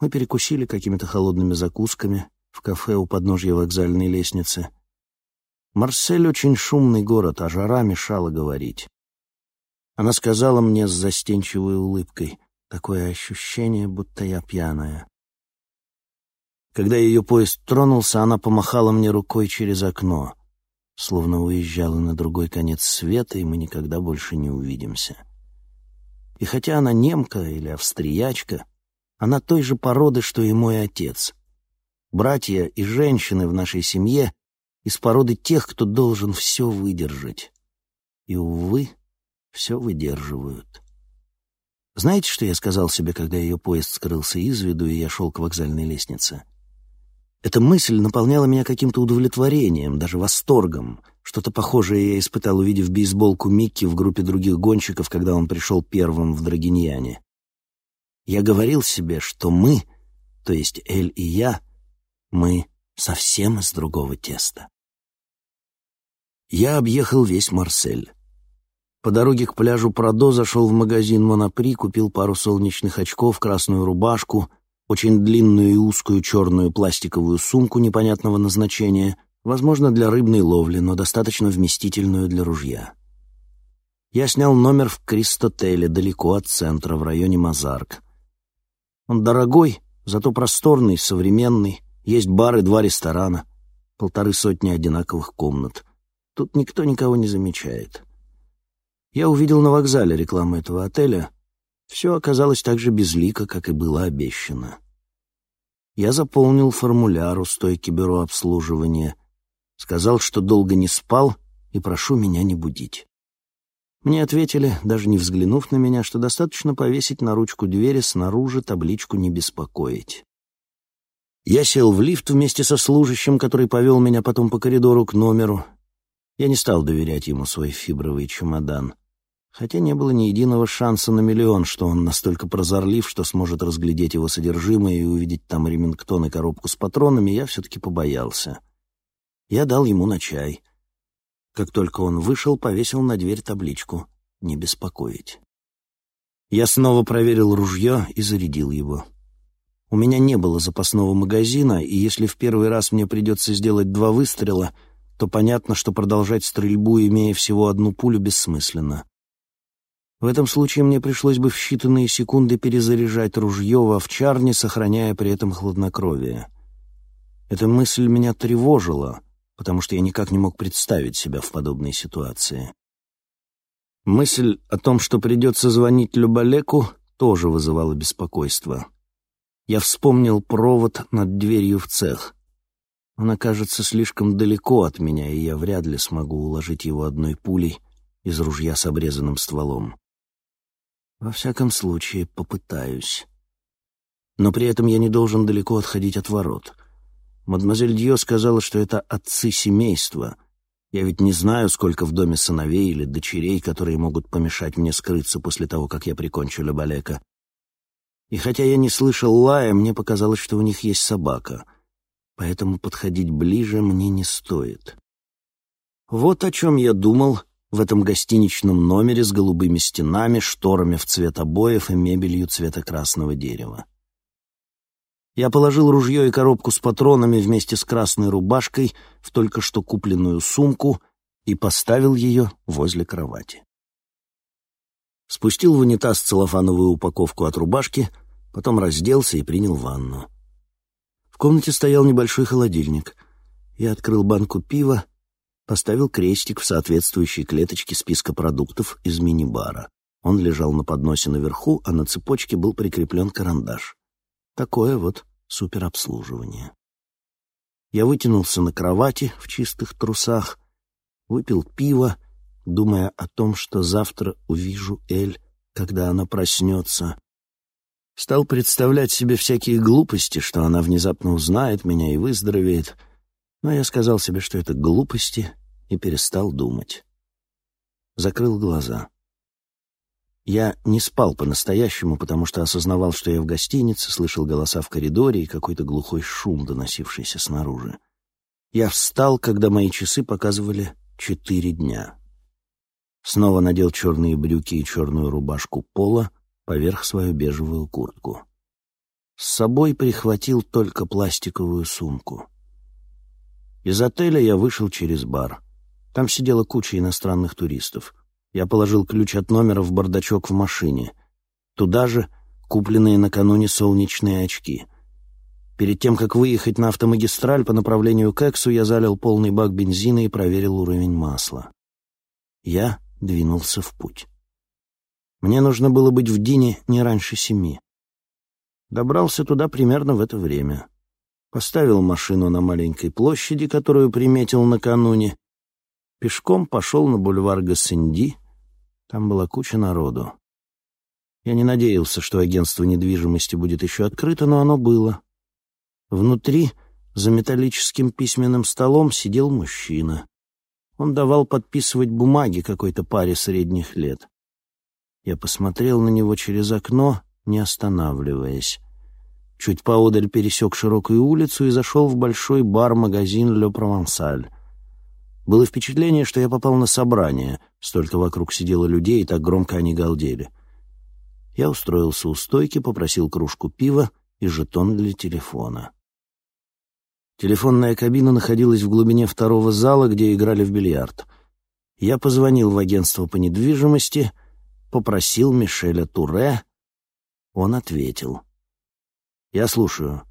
Мы перекусили какими-то холодными закусками в кафе у подножья вокзальной лестницы — Марсель очень шумный город, а жара мешала говорить. Она сказала мне с застенчивой улыбкой, такое ощущение, будто я пьяная. Когда ее поезд тронулся, она помахала мне рукой через окно, словно уезжала на другой конец света, и мы никогда больше не увидимся. И хотя она немка или австриячка, она той же породы, что и мой отец. Братья и женщины в нашей семье из породы тех, кто должен все выдержать. И, увы, все выдерживают. Знаете, что я сказал себе, когда ее поезд скрылся из виду, и я шел к вокзальной лестнице? Эта мысль наполняла меня каким-то удовлетворением, даже восторгом. Что-то похожее я испытал, увидев бейсболку Микки в группе других гонщиков, когда он пришел первым в Драгиньяне. Я говорил себе, что мы, то есть Эль и я, мы совсем из другого теста. Я объехал весь Марсель. По дороге к пляжу Прадо зашел в магазин Монопри, купил пару солнечных очков, красную рубашку, очень длинную и узкую черную пластиковую сумку непонятного назначения, возможно, для рыбной ловли, но достаточно вместительную для ружья. Я снял номер в Кристотеле, далеко от центра, в районе Мазарк. Он дорогой, зато просторный, современный. Есть бар и два ресторана, полторы сотни одинаковых комнат. Тут никто никого не замечает. Я увидел на вокзале рекламу этого отеля. Все оказалось так же безлико, как и было обещано. Я заполнил формуляр у стойки бюро обслуживания, сказал, что долго не спал и прошу меня не будить. Мне ответили, даже не взглянув на меня, что достаточно повесить на ручку двери снаружи табличку «Не беспокоить». Я сел в лифт вместе со служащим, который повел меня потом по коридору к номеру. Я не стал доверять ему свой фибровый чемодан хотя не было ни единого шанса на миллион, что он настолько прозорлив, что сможет разглядеть его содержимое и увидеть там ремингтон и коробку с патронами, я все-таки побоялся. Я дал ему на чай. Как только он вышел, повесил на дверь табличку «Не беспокоить». Я снова проверил ружье и зарядил его. У меня не было запасного магазина, и если в первый раз мне придется сделать два выстрела, то понятно, что продолжать стрельбу, имея всего одну пулю, бессмысленно. В этом случае мне пришлось бы в считанные секунды перезаряжать ружье в овчарне, сохраняя при этом хладнокровие. Эта мысль меня тревожила, потому что я никак не мог представить себя в подобной ситуации. Мысль о том, что придется звонить Любалеку, тоже вызывала беспокойство. Я вспомнил провод над дверью в цех. Он окажется слишком далеко от меня, и я вряд ли смогу уложить его одной пулей из ружья с обрезанным стволом. Во всяком случае, попытаюсь. Но при этом я не должен далеко отходить от ворот. Мадемуазель Дьо сказала, что это отцы семейства. Я ведь не знаю, сколько в доме сыновей или дочерей, которые могут помешать мне скрыться после того, как я прикончу Лебалека. И хотя я не слышал лая, мне показалось, что у них есть собака. Поэтому подходить ближе мне не стоит. Вот о чем я думал, в этом гостиничном номере с голубыми стенами, шторами в цвет обоев и мебелью цвета красного дерева. Я положил ружье и коробку с патронами вместе с красной рубашкой в только что купленную сумку и поставил ее возле кровати. Спустил в унитаз целлофановую упаковку от рубашки, потом разделся и принял ванну. В комнате стоял небольшой холодильник. Я открыл банку пива, поставил крестик в соответствующей клеточке списка продуктов из мини-бара. Он лежал на подносе наверху, а на цепочке был прикреплен карандаш. Такое вот суперобслуживание. Я вытянулся на кровати в чистых трусах, выпил пиво, думая о том, что завтра увижу Эль, когда она проснется. Стал представлять себе всякие глупости, что она внезапно узнает меня и выздоровеет — но я сказал себе, что это глупости, и перестал думать. Закрыл глаза. Я не спал по-настоящему, потому что осознавал, что я в гостинице, слышал голоса в коридоре и какой-то глухой шум, доносившийся снаружи. Я встал, когда мои часы показывали четыре дня. Снова надел черные брюки и черную рубашку пола поверх свою бежевую куртку. С собой прихватил только пластиковую сумку. Из отеля я вышел через бар. Там сидела куча иностранных туристов. Я положил ключ от номера в бардачок в машине. Туда же купленные накануне солнечные очки. Перед тем, как выехать на автомагистраль по направлению к Эксу, я залил полный бак бензина и проверил уровень масла. Я двинулся в путь. Мне нужно было быть в Дине не раньше семи. Добрался туда примерно в это время поставил машину на маленькой площади, которую приметил накануне, пешком пошел на бульвар Гассенди, там была куча народу. Я не надеялся, что агентство недвижимости будет еще открыто, но оно было. Внутри, за металлическим письменным столом, сидел мужчина. Он давал подписывать бумаги какой-то паре средних лет. Я посмотрел на него через окно, не останавливаясь. Чуть поодаль пересек широкую улицу и зашел в большой бар-магазин «Ле Провансаль». Было впечатление, что я попал на собрание, столько вокруг сидело людей, и так громко они галдели. Я устроился у стойки, попросил кружку пива и жетон для телефона. Телефонная кабина находилась в глубине второго зала, где играли в бильярд. Я позвонил в агентство по недвижимости, попросил Мишеля Туре. Он ответил. «Я слушаю».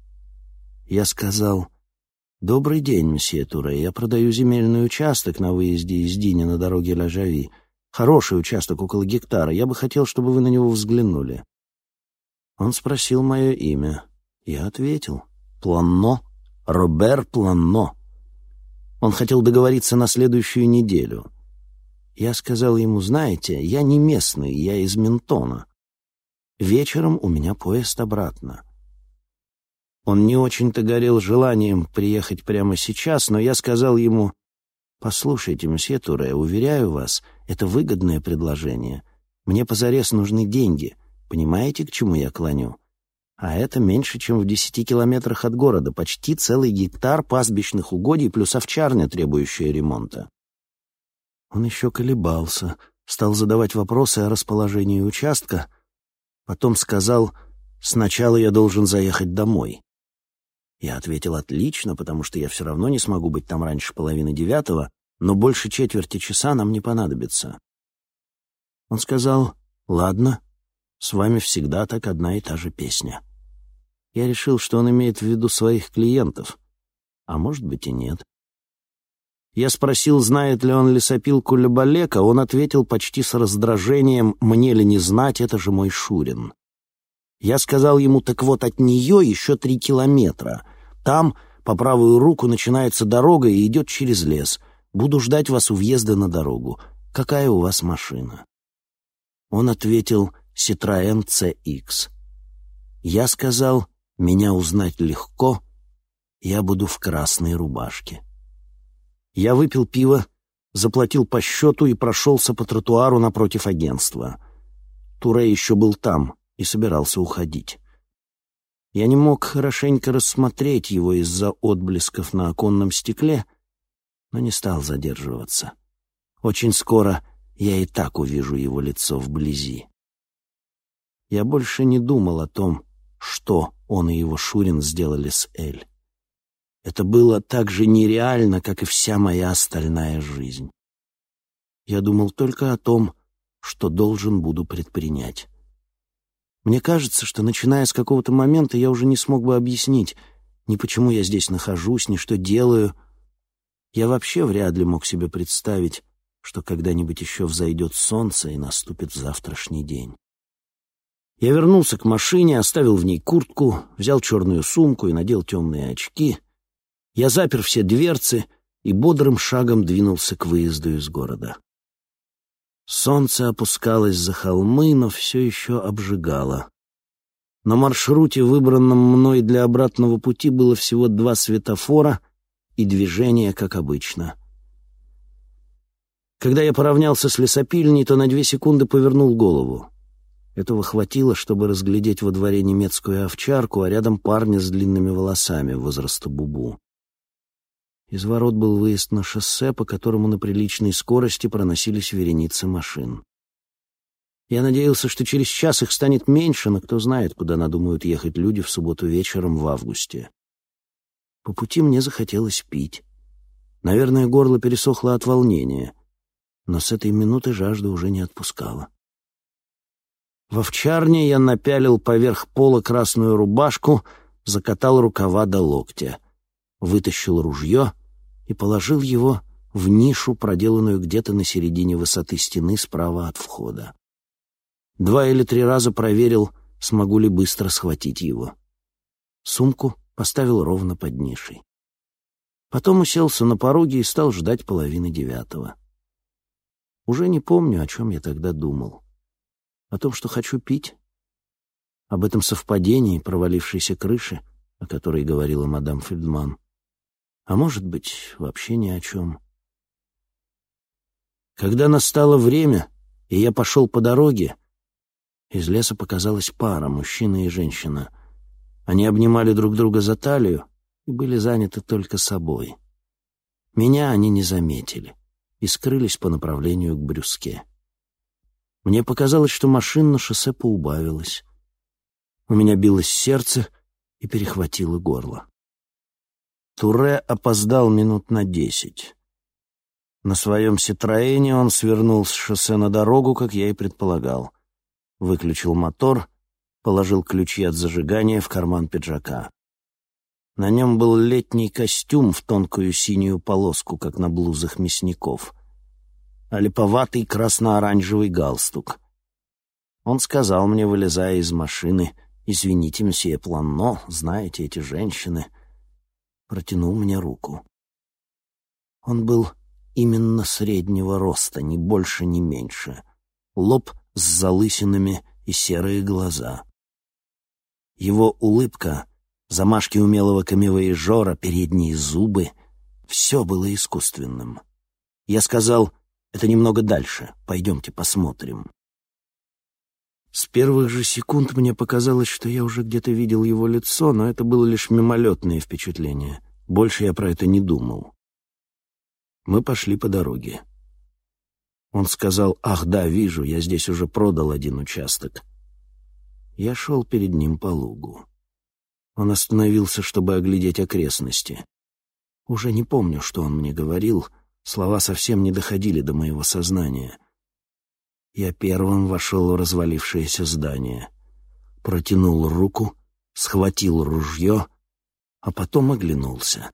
Я сказал, «Добрый день, месье Туре. Я продаю земельный участок на выезде из Дини на дороге Ляжави. Хороший участок, около гектара. Я бы хотел, чтобы вы на него взглянули». Он спросил мое имя. Я ответил. «Планно. Робер Планно». Он хотел договориться на следующую неделю. Я сказал ему, знаете, я не местный, я из Ментона. Вечером у меня поезд обратно. Он не очень-то горел желанием приехать прямо сейчас, но я сказал ему, «Послушайте, мсье Туре, уверяю вас, это выгодное предложение. Мне позарез нужны деньги. Понимаете, к чему я клоню? А это меньше, чем в десяти километрах от города, почти целый гектар пастбищных угодий плюс овчарня, требующая ремонта». Он еще колебался, стал задавать вопросы о расположении участка, потом сказал, «Сначала я должен заехать домой». Я ответил «отлично», потому что я все равно не смогу быть там раньше половины девятого, но больше четверти часа нам не понадобится. Он сказал «Ладно, с вами всегда так одна и та же песня». Я решил, что он имеет в виду своих клиентов, а может быть и нет. Я спросил, знает ли он лесопилку Лебалека, он ответил почти с раздражением «мне ли не знать, это же мой Шурин». Я сказал ему, так вот от нее еще три километра. Там по правую руку начинается дорога и идет через лес. Буду ждать вас у въезда на дорогу. Какая у вас машина?» Он ответил «Citroën CX». Я сказал «Меня узнать легко, я буду в красной рубашке». Я выпил пиво, заплатил по счету и прошелся по тротуару напротив агентства. Туре еще был там и собирался уходить. Я не мог хорошенько рассмотреть его из-за отблесков на оконном стекле, но не стал задерживаться. Очень скоро я и так увижу его лицо вблизи. Я больше не думал о том, что он и его Шурин сделали с Эль. Это было так же нереально, как и вся моя остальная жизнь. Я думал только о том, что должен буду предпринять. Мне кажется, что, начиная с какого-то момента, я уже не смог бы объяснить ни почему я здесь нахожусь, ни что делаю. Я вообще вряд ли мог себе представить, что когда-нибудь еще взойдет солнце и наступит завтрашний день. Я вернулся к машине, оставил в ней куртку, взял черную сумку и надел темные очки. Я запер все дверцы и бодрым шагом двинулся к выезду из города. Солнце опускалось за холмы, но все еще обжигало. На маршруте, выбранном мной для обратного пути, было всего два светофора и движение, как обычно. Когда я поравнялся с лесопильней, то на две секунды повернул голову. Этого хватило, чтобы разглядеть во дворе немецкую овчарку, а рядом парня с длинными волосами возраста Бубу. Из ворот был выезд на шоссе, по которому на приличной скорости проносились вереницы машин. Я надеялся, что через час их станет меньше, но кто знает, куда надумают ехать люди в субботу вечером в августе. По пути мне захотелось пить. Наверное, горло пересохло от волнения, но с этой минуты жажда уже не отпускала. В овчарне я напялил поверх пола красную рубашку, закатал рукава до локтя, вытащил ружье и положил его в нишу, проделанную где-то на середине высоты стены справа от входа. Два или три раза проверил, смогу ли быстро схватить его. Сумку поставил ровно под нишей. Потом уселся на пороге и стал ждать половины девятого. Уже не помню, о чем я тогда думал. О том, что хочу пить? Об этом совпадении провалившейся крыши, о которой говорила мадам Фельдман. А может быть, вообще ни о чем. Когда настало время, и я пошел по дороге, из леса показалась пара, мужчина и женщина. Они обнимали друг друга за талию и были заняты только собой. Меня они не заметили и скрылись по направлению к брюске. Мне показалось, что машин на шоссе поубавилось. У меня билось сердце и перехватило горло. Туре опоздал минут на десять. На своем Ситроэне он свернул с шоссе на дорогу, как я и предполагал. Выключил мотор, положил ключи от зажигания в карман пиджака. На нем был летний костюм в тонкую синюю полоску, как на блузах мясников, а липоватый красно-оранжевый галстук. Он сказал мне, вылезая из машины, «Извините, мсье Планно, знаете, эти женщины...» Протянул мне руку. Он был именно среднего роста, ни больше, ни меньше. Лоб с залысинами и серые глаза. Его улыбка, замашки умелого камевоежора, передние зубы — все было искусственным. Я сказал, это немного дальше, пойдемте посмотрим. С первых же секунд мне показалось, что я уже где-то видел его лицо, но это было лишь мимолетное впечатление. Больше я про это не думал. Мы пошли по дороге. Он сказал, «Ах, да, вижу, я здесь уже продал один участок». Я шел перед ним по лугу. Он остановился, чтобы оглядеть окрестности. Уже не помню, что он мне говорил, слова совсем не доходили до моего сознания. Я первым вошел в развалившееся здание. Протянул руку, схватил ружье, а потом оглянулся.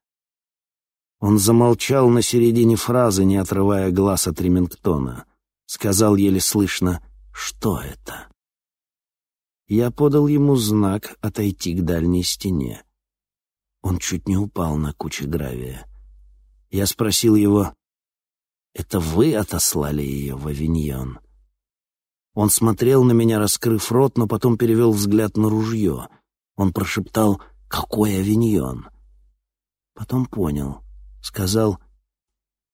Он замолчал на середине фразы, не отрывая глаз от Ремингтона. Сказал еле слышно «Что это?». Я подал ему знак отойти к дальней стене. Он чуть не упал на куче гравия. Я спросил его «Это вы отослали ее в Авиньон?» Он смотрел на меня, раскрыв рот, но потом перевел взгляд на ружье. Он прошептал «Какой авиньон?» Потом понял. Сказал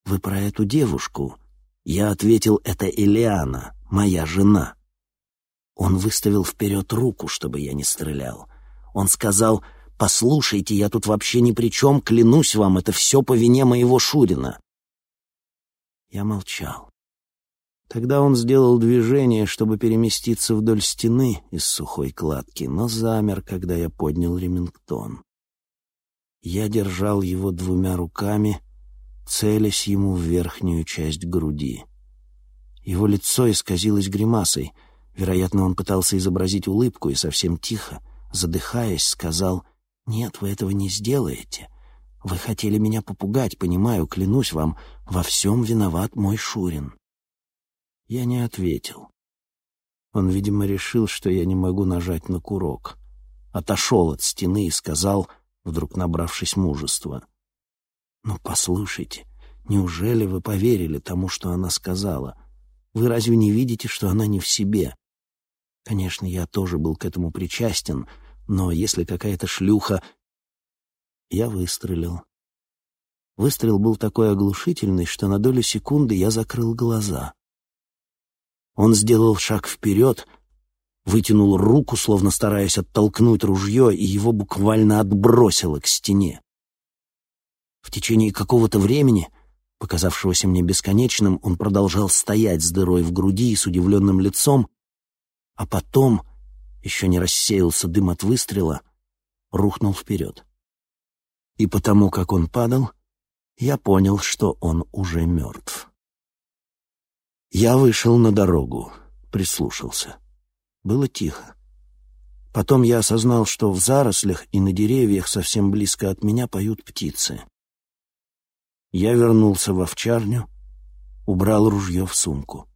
«Вы про эту девушку?» Я ответил «Это Элиана, моя жена». Он выставил вперед руку, чтобы я не стрелял. Он сказал «Послушайте, я тут вообще ни при чем, клянусь вам, это все по вине моего Шурина». Я молчал. Тогда он сделал движение, чтобы переместиться вдоль стены из сухой кладки, но замер, когда я поднял ремингтон. Я держал его двумя руками, целясь ему в верхнюю часть груди. Его лицо исказилось гримасой. Вероятно, он пытался изобразить улыбку и совсем тихо, задыхаясь, сказал, «Нет, вы этого не сделаете. Вы хотели меня попугать, понимаю, клянусь вам, во всем виноват мой Шурин». Я не ответил. Он, видимо, решил, что я не могу нажать на курок. Отошел от стены и сказал, вдруг набравшись мужества, «Ну, послушайте, неужели вы поверили тому, что она сказала? Вы разве не видите, что она не в себе? Конечно, я тоже был к этому причастен, но если какая-то шлюха...» Я выстрелил. Выстрел был такой оглушительный, что на долю секунды я закрыл глаза. Он сделал шаг вперед, вытянул руку, словно стараясь оттолкнуть ружье, и его буквально отбросило к стене. В течение какого-то времени, показавшегося мне бесконечным, он продолжал стоять с дырой в груди и с удивленным лицом, а потом, еще не рассеялся дым от выстрела, рухнул вперед. И потому, как он падал, я понял, что он уже мертв. Я вышел на дорогу, прислушался. Было тихо. Потом я осознал, что в зарослях и на деревьях совсем близко от меня поют птицы. Я вернулся в овчарню, убрал ружье в сумку.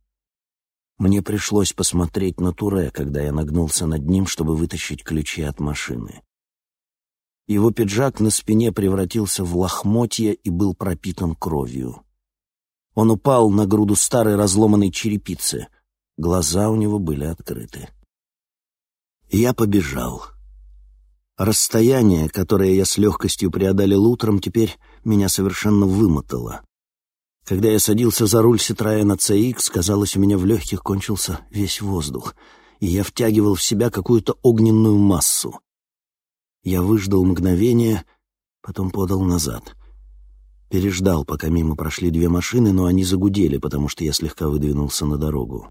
Мне пришлось посмотреть на Туре, когда я нагнулся над ним, чтобы вытащить ключи от машины. Его пиджак на спине превратился в лохмотья и был пропитан кровью. Он упал на груду старой разломанной черепицы. Глаза у него были открыты. Я побежал. Расстояние, которое я с легкостью преодолел утром, теперь меня совершенно вымотало. Когда я садился за руль Citroёn CX, казалось, у меня в легких кончился весь воздух, и я втягивал в себя какую-то огненную массу. Я выждал мгновение, потом подал назад. Переждал, пока мимо прошли две машины, но они загудели, потому что я слегка выдвинулся на дорогу.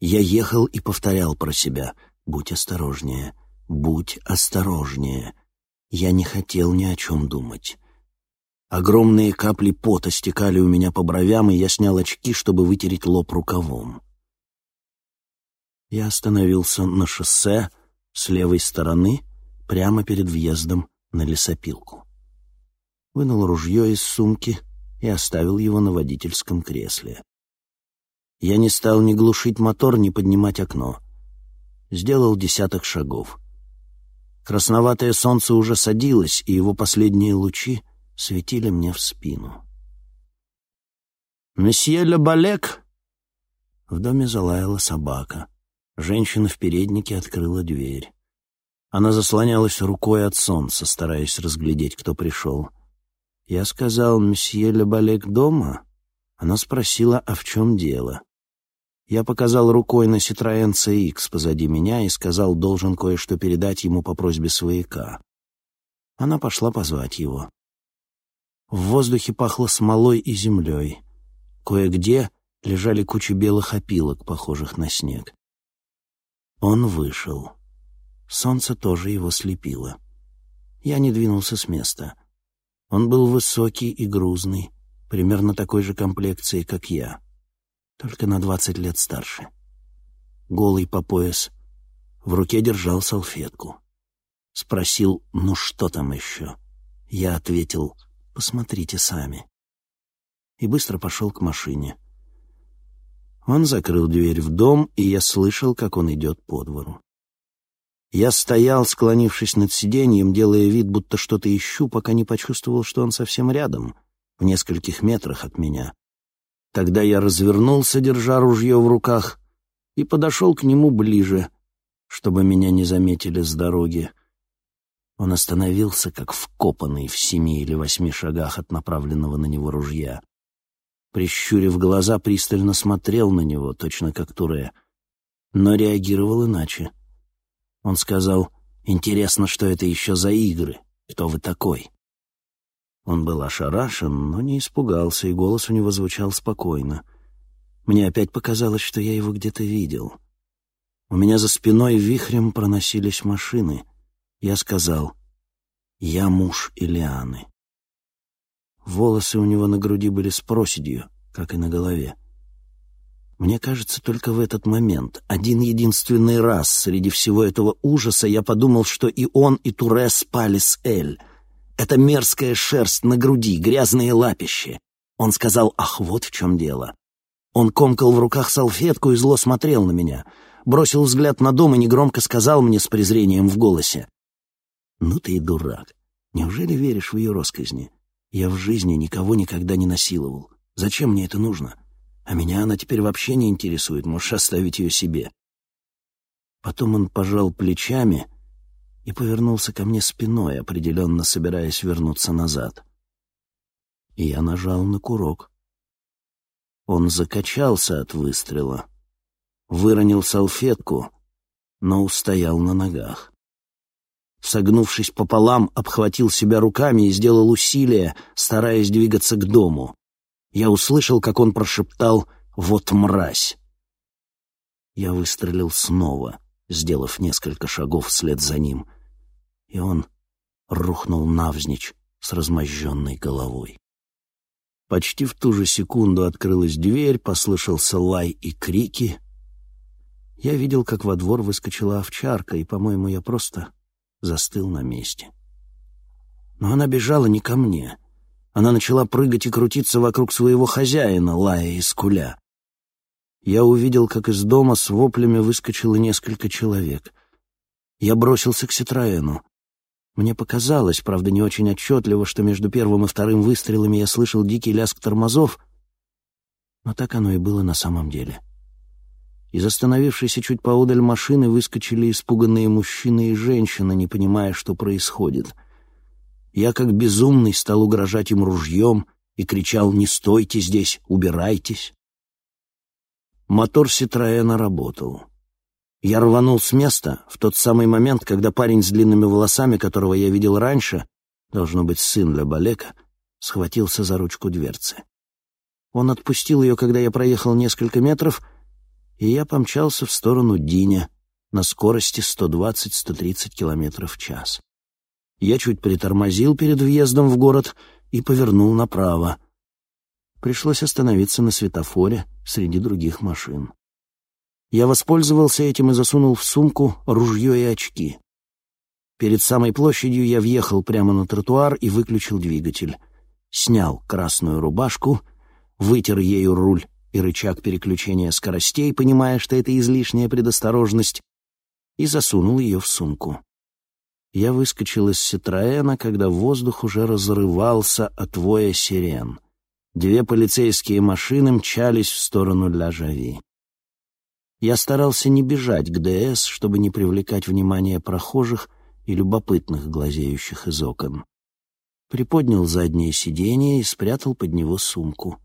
Я ехал и повторял про себя «Будь осторожнее, будь осторожнее». Я не хотел ни о чем думать. Огромные капли пота стекали у меня по бровям, и я снял очки, чтобы вытереть лоб рукавом. Я остановился на шоссе с левой стороны, прямо перед въездом на лесопилку. Вынул ружье из сумки и оставил его на водительском кресле. Я не стал ни глушить мотор, ни поднимать окно. Сделал десяток шагов. Красноватое солнце уже садилось, и его последние лучи светили мне в спину. «Месье Лебалек!» В доме залаяла собака. Женщина в переднике открыла дверь. Она заслонялась рукой от солнца, стараясь разглядеть, кто пришел. Я сказал, «Месье Лебалек дома?» Она спросила, а в чем дело. Я показал рукой на Citroёn CX позади меня и сказал, должен кое-что передать ему по просьбе свояка. Она пошла позвать его. В воздухе пахло смолой и землей. Кое-где лежали кучи белых опилок, похожих на снег. Он вышел. Солнце тоже его слепило. Я не двинулся с места. Он был высокий и грузный, примерно такой же комплекции, как я только на двадцать лет старше. Голый по пояс, в руке держал салфетку. Спросил, ну что там еще? Я ответил, посмотрите сами. И быстро пошел к машине. Он закрыл дверь в дом, и я слышал, как он идет по двору. Я стоял, склонившись над сиденьем, делая вид, будто что-то ищу, пока не почувствовал, что он совсем рядом, в нескольких метрах от меня. Тогда я развернулся, держа ружье в руках, и подошел к нему ближе, чтобы меня не заметили с дороги. Он остановился, как вкопанный в семи или восьми шагах от направленного на него ружья. Прищурив глаза, пристально смотрел на него, точно как Туре, но реагировал иначе. Он сказал, «Интересно, что это еще за игры? Кто вы такой?» Он был ошарашен, но не испугался, и голос у него звучал спокойно. Мне опять показалось, что я его где-то видел. У меня за спиной вихрем проносились машины. Я сказал, «Я муж Илианы». Волосы у него на груди были с проседью, как и на голове. Мне кажется, только в этот момент, один единственный раз среди всего этого ужаса, я подумал, что и он, и Туре спали с Эль — это мерзкая шерсть на груди, грязные лапищи. Он сказал, ах, вот в чем дело. Он комкал в руках салфетку и зло смотрел на меня. Бросил взгляд на дом и негромко сказал мне с презрением в голосе. «Ну ты и дурак. Неужели веришь в ее росказни? Я в жизни никого никогда не насиловал. Зачем мне это нужно? А меня она теперь вообще не интересует, можешь оставить ее себе». Потом он пожал плечами и повернулся ко мне спиной, определенно собираясь вернуться назад. И я нажал на курок. Он закачался от выстрела, выронил салфетку, но устоял на ногах. Согнувшись пополам, обхватил себя руками и сделал усилие, стараясь двигаться к дому. Я услышал, как он прошептал «Вот мразь!». Я выстрелил снова, сделав несколько шагов вслед за ним — и он рухнул навзничь с размозженной головой. Почти в ту же секунду открылась дверь, послышался лай и крики. Я видел, как во двор выскочила овчарка, и, по-моему, я просто застыл на месте. Но она бежала не ко мне. Она начала прыгать и крутиться вокруг своего хозяина, лая и скуля. Я увидел, как из дома с воплями выскочило несколько человек. Я бросился к Ситроэну. Мне показалось, правда, не очень отчетливо, что между первым и вторым выстрелами я слышал дикий лязг тормозов, но так оно и было на самом деле. Из остановившейся чуть поодаль машины выскочили испуганные мужчины и женщина, не понимая, что происходит. Я, как безумный, стал угрожать им ружьем и кричал «Не стойте здесь, убирайтесь!». Мотор Ситроэна работал. Я рванул с места в тот самый момент, когда парень с длинными волосами, которого я видел раньше, должно быть сын для Балека, схватился за ручку дверцы. Он отпустил ее, когда я проехал несколько метров, и я помчался в сторону Диня на скорости 120-130 км в час. Я чуть притормозил перед въездом в город и повернул направо. Пришлось остановиться на светофоре среди других машин. Я воспользовался этим и засунул в сумку ружье и очки. Перед самой площадью я въехал прямо на тротуар и выключил двигатель. Снял красную рубашку, вытер ею руль и рычаг переключения скоростей, понимая, что это излишняя предосторожность, и засунул ее в сумку. Я выскочил из Ситроэна, когда воздух уже разрывался от воя сирен. Две полицейские машины мчались в сторону Ля-Жави. Я старался не бежать к ДС, чтобы не привлекать внимание прохожих и любопытных, глазеющих из окон. Приподнял заднее сиденье и спрятал под него сумку.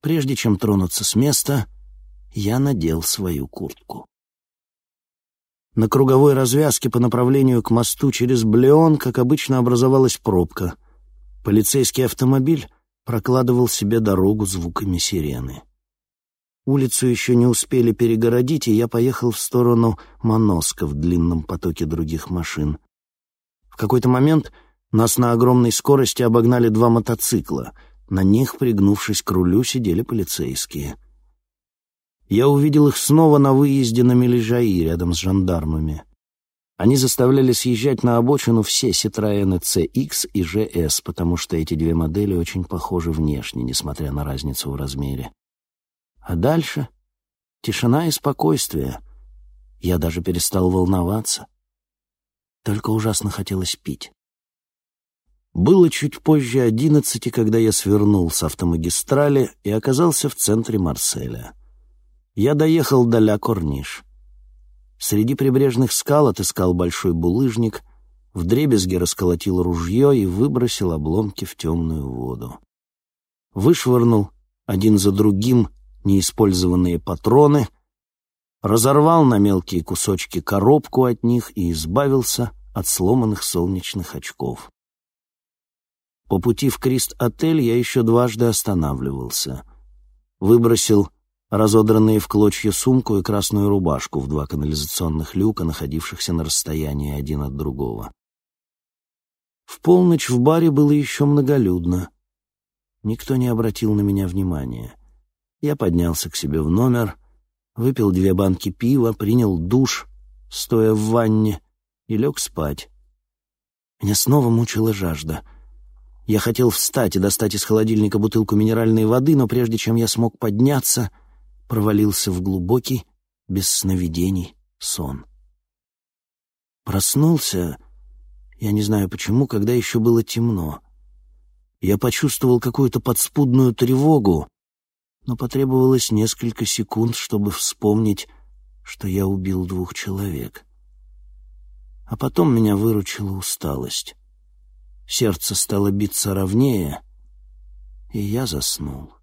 Прежде чем тронуться с места, я надел свою куртку. На круговой развязке по направлению к мосту через Блеон, как обычно, образовалась пробка. Полицейский автомобиль прокладывал себе дорогу звуками сирены. Улицу еще не успели перегородить, и я поехал в сторону Моноска в длинном потоке других машин. В какой-то момент нас на огромной скорости обогнали два мотоцикла. На них, пригнувшись к рулю, сидели полицейские. Я увидел их снова на выезде на Мележаи рядом с жандармами. Они заставляли съезжать на обочину все Citroёn CX и GS, потому что эти две модели очень похожи внешне, несмотря на разницу в размере. А дальше тишина и спокойствие. Я даже перестал волноваться. Только ужасно хотелось пить. Было чуть позже одиннадцати, когда я свернул с автомагистрали и оказался в центре Марселя. Я доехал до Ля-Корниш. Среди прибрежных скал отыскал большой булыжник, вдребезги расколотил ружье и выбросил обломки в темную воду. Вышвырнул один за другим неиспользованные патроны, разорвал на мелкие кусочки коробку от них и избавился от сломанных солнечных очков. По пути в Крист-отель я еще дважды останавливался. Выбросил разодранные в клочья сумку и красную рубашку в два канализационных люка, находившихся на расстоянии один от другого. В полночь в баре было еще многолюдно. Никто не обратил на меня внимания. Я поднялся к себе в номер, выпил две банки пива, принял душ, стоя в ванне, и лег спать. Меня снова мучила жажда. Я хотел встать и достать из холодильника бутылку минеральной воды, но прежде чем я смог подняться, провалился в глубокий, без сновидений, сон. Проснулся, я не знаю почему, когда еще было темно. Я почувствовал какую-то подспудную тревогу, но потребовалось несколько секунд, чтобы вспомнить, что я убил двух человек. А потом меня выручила усталость. Сердце стало биться ровнее, и я заснул.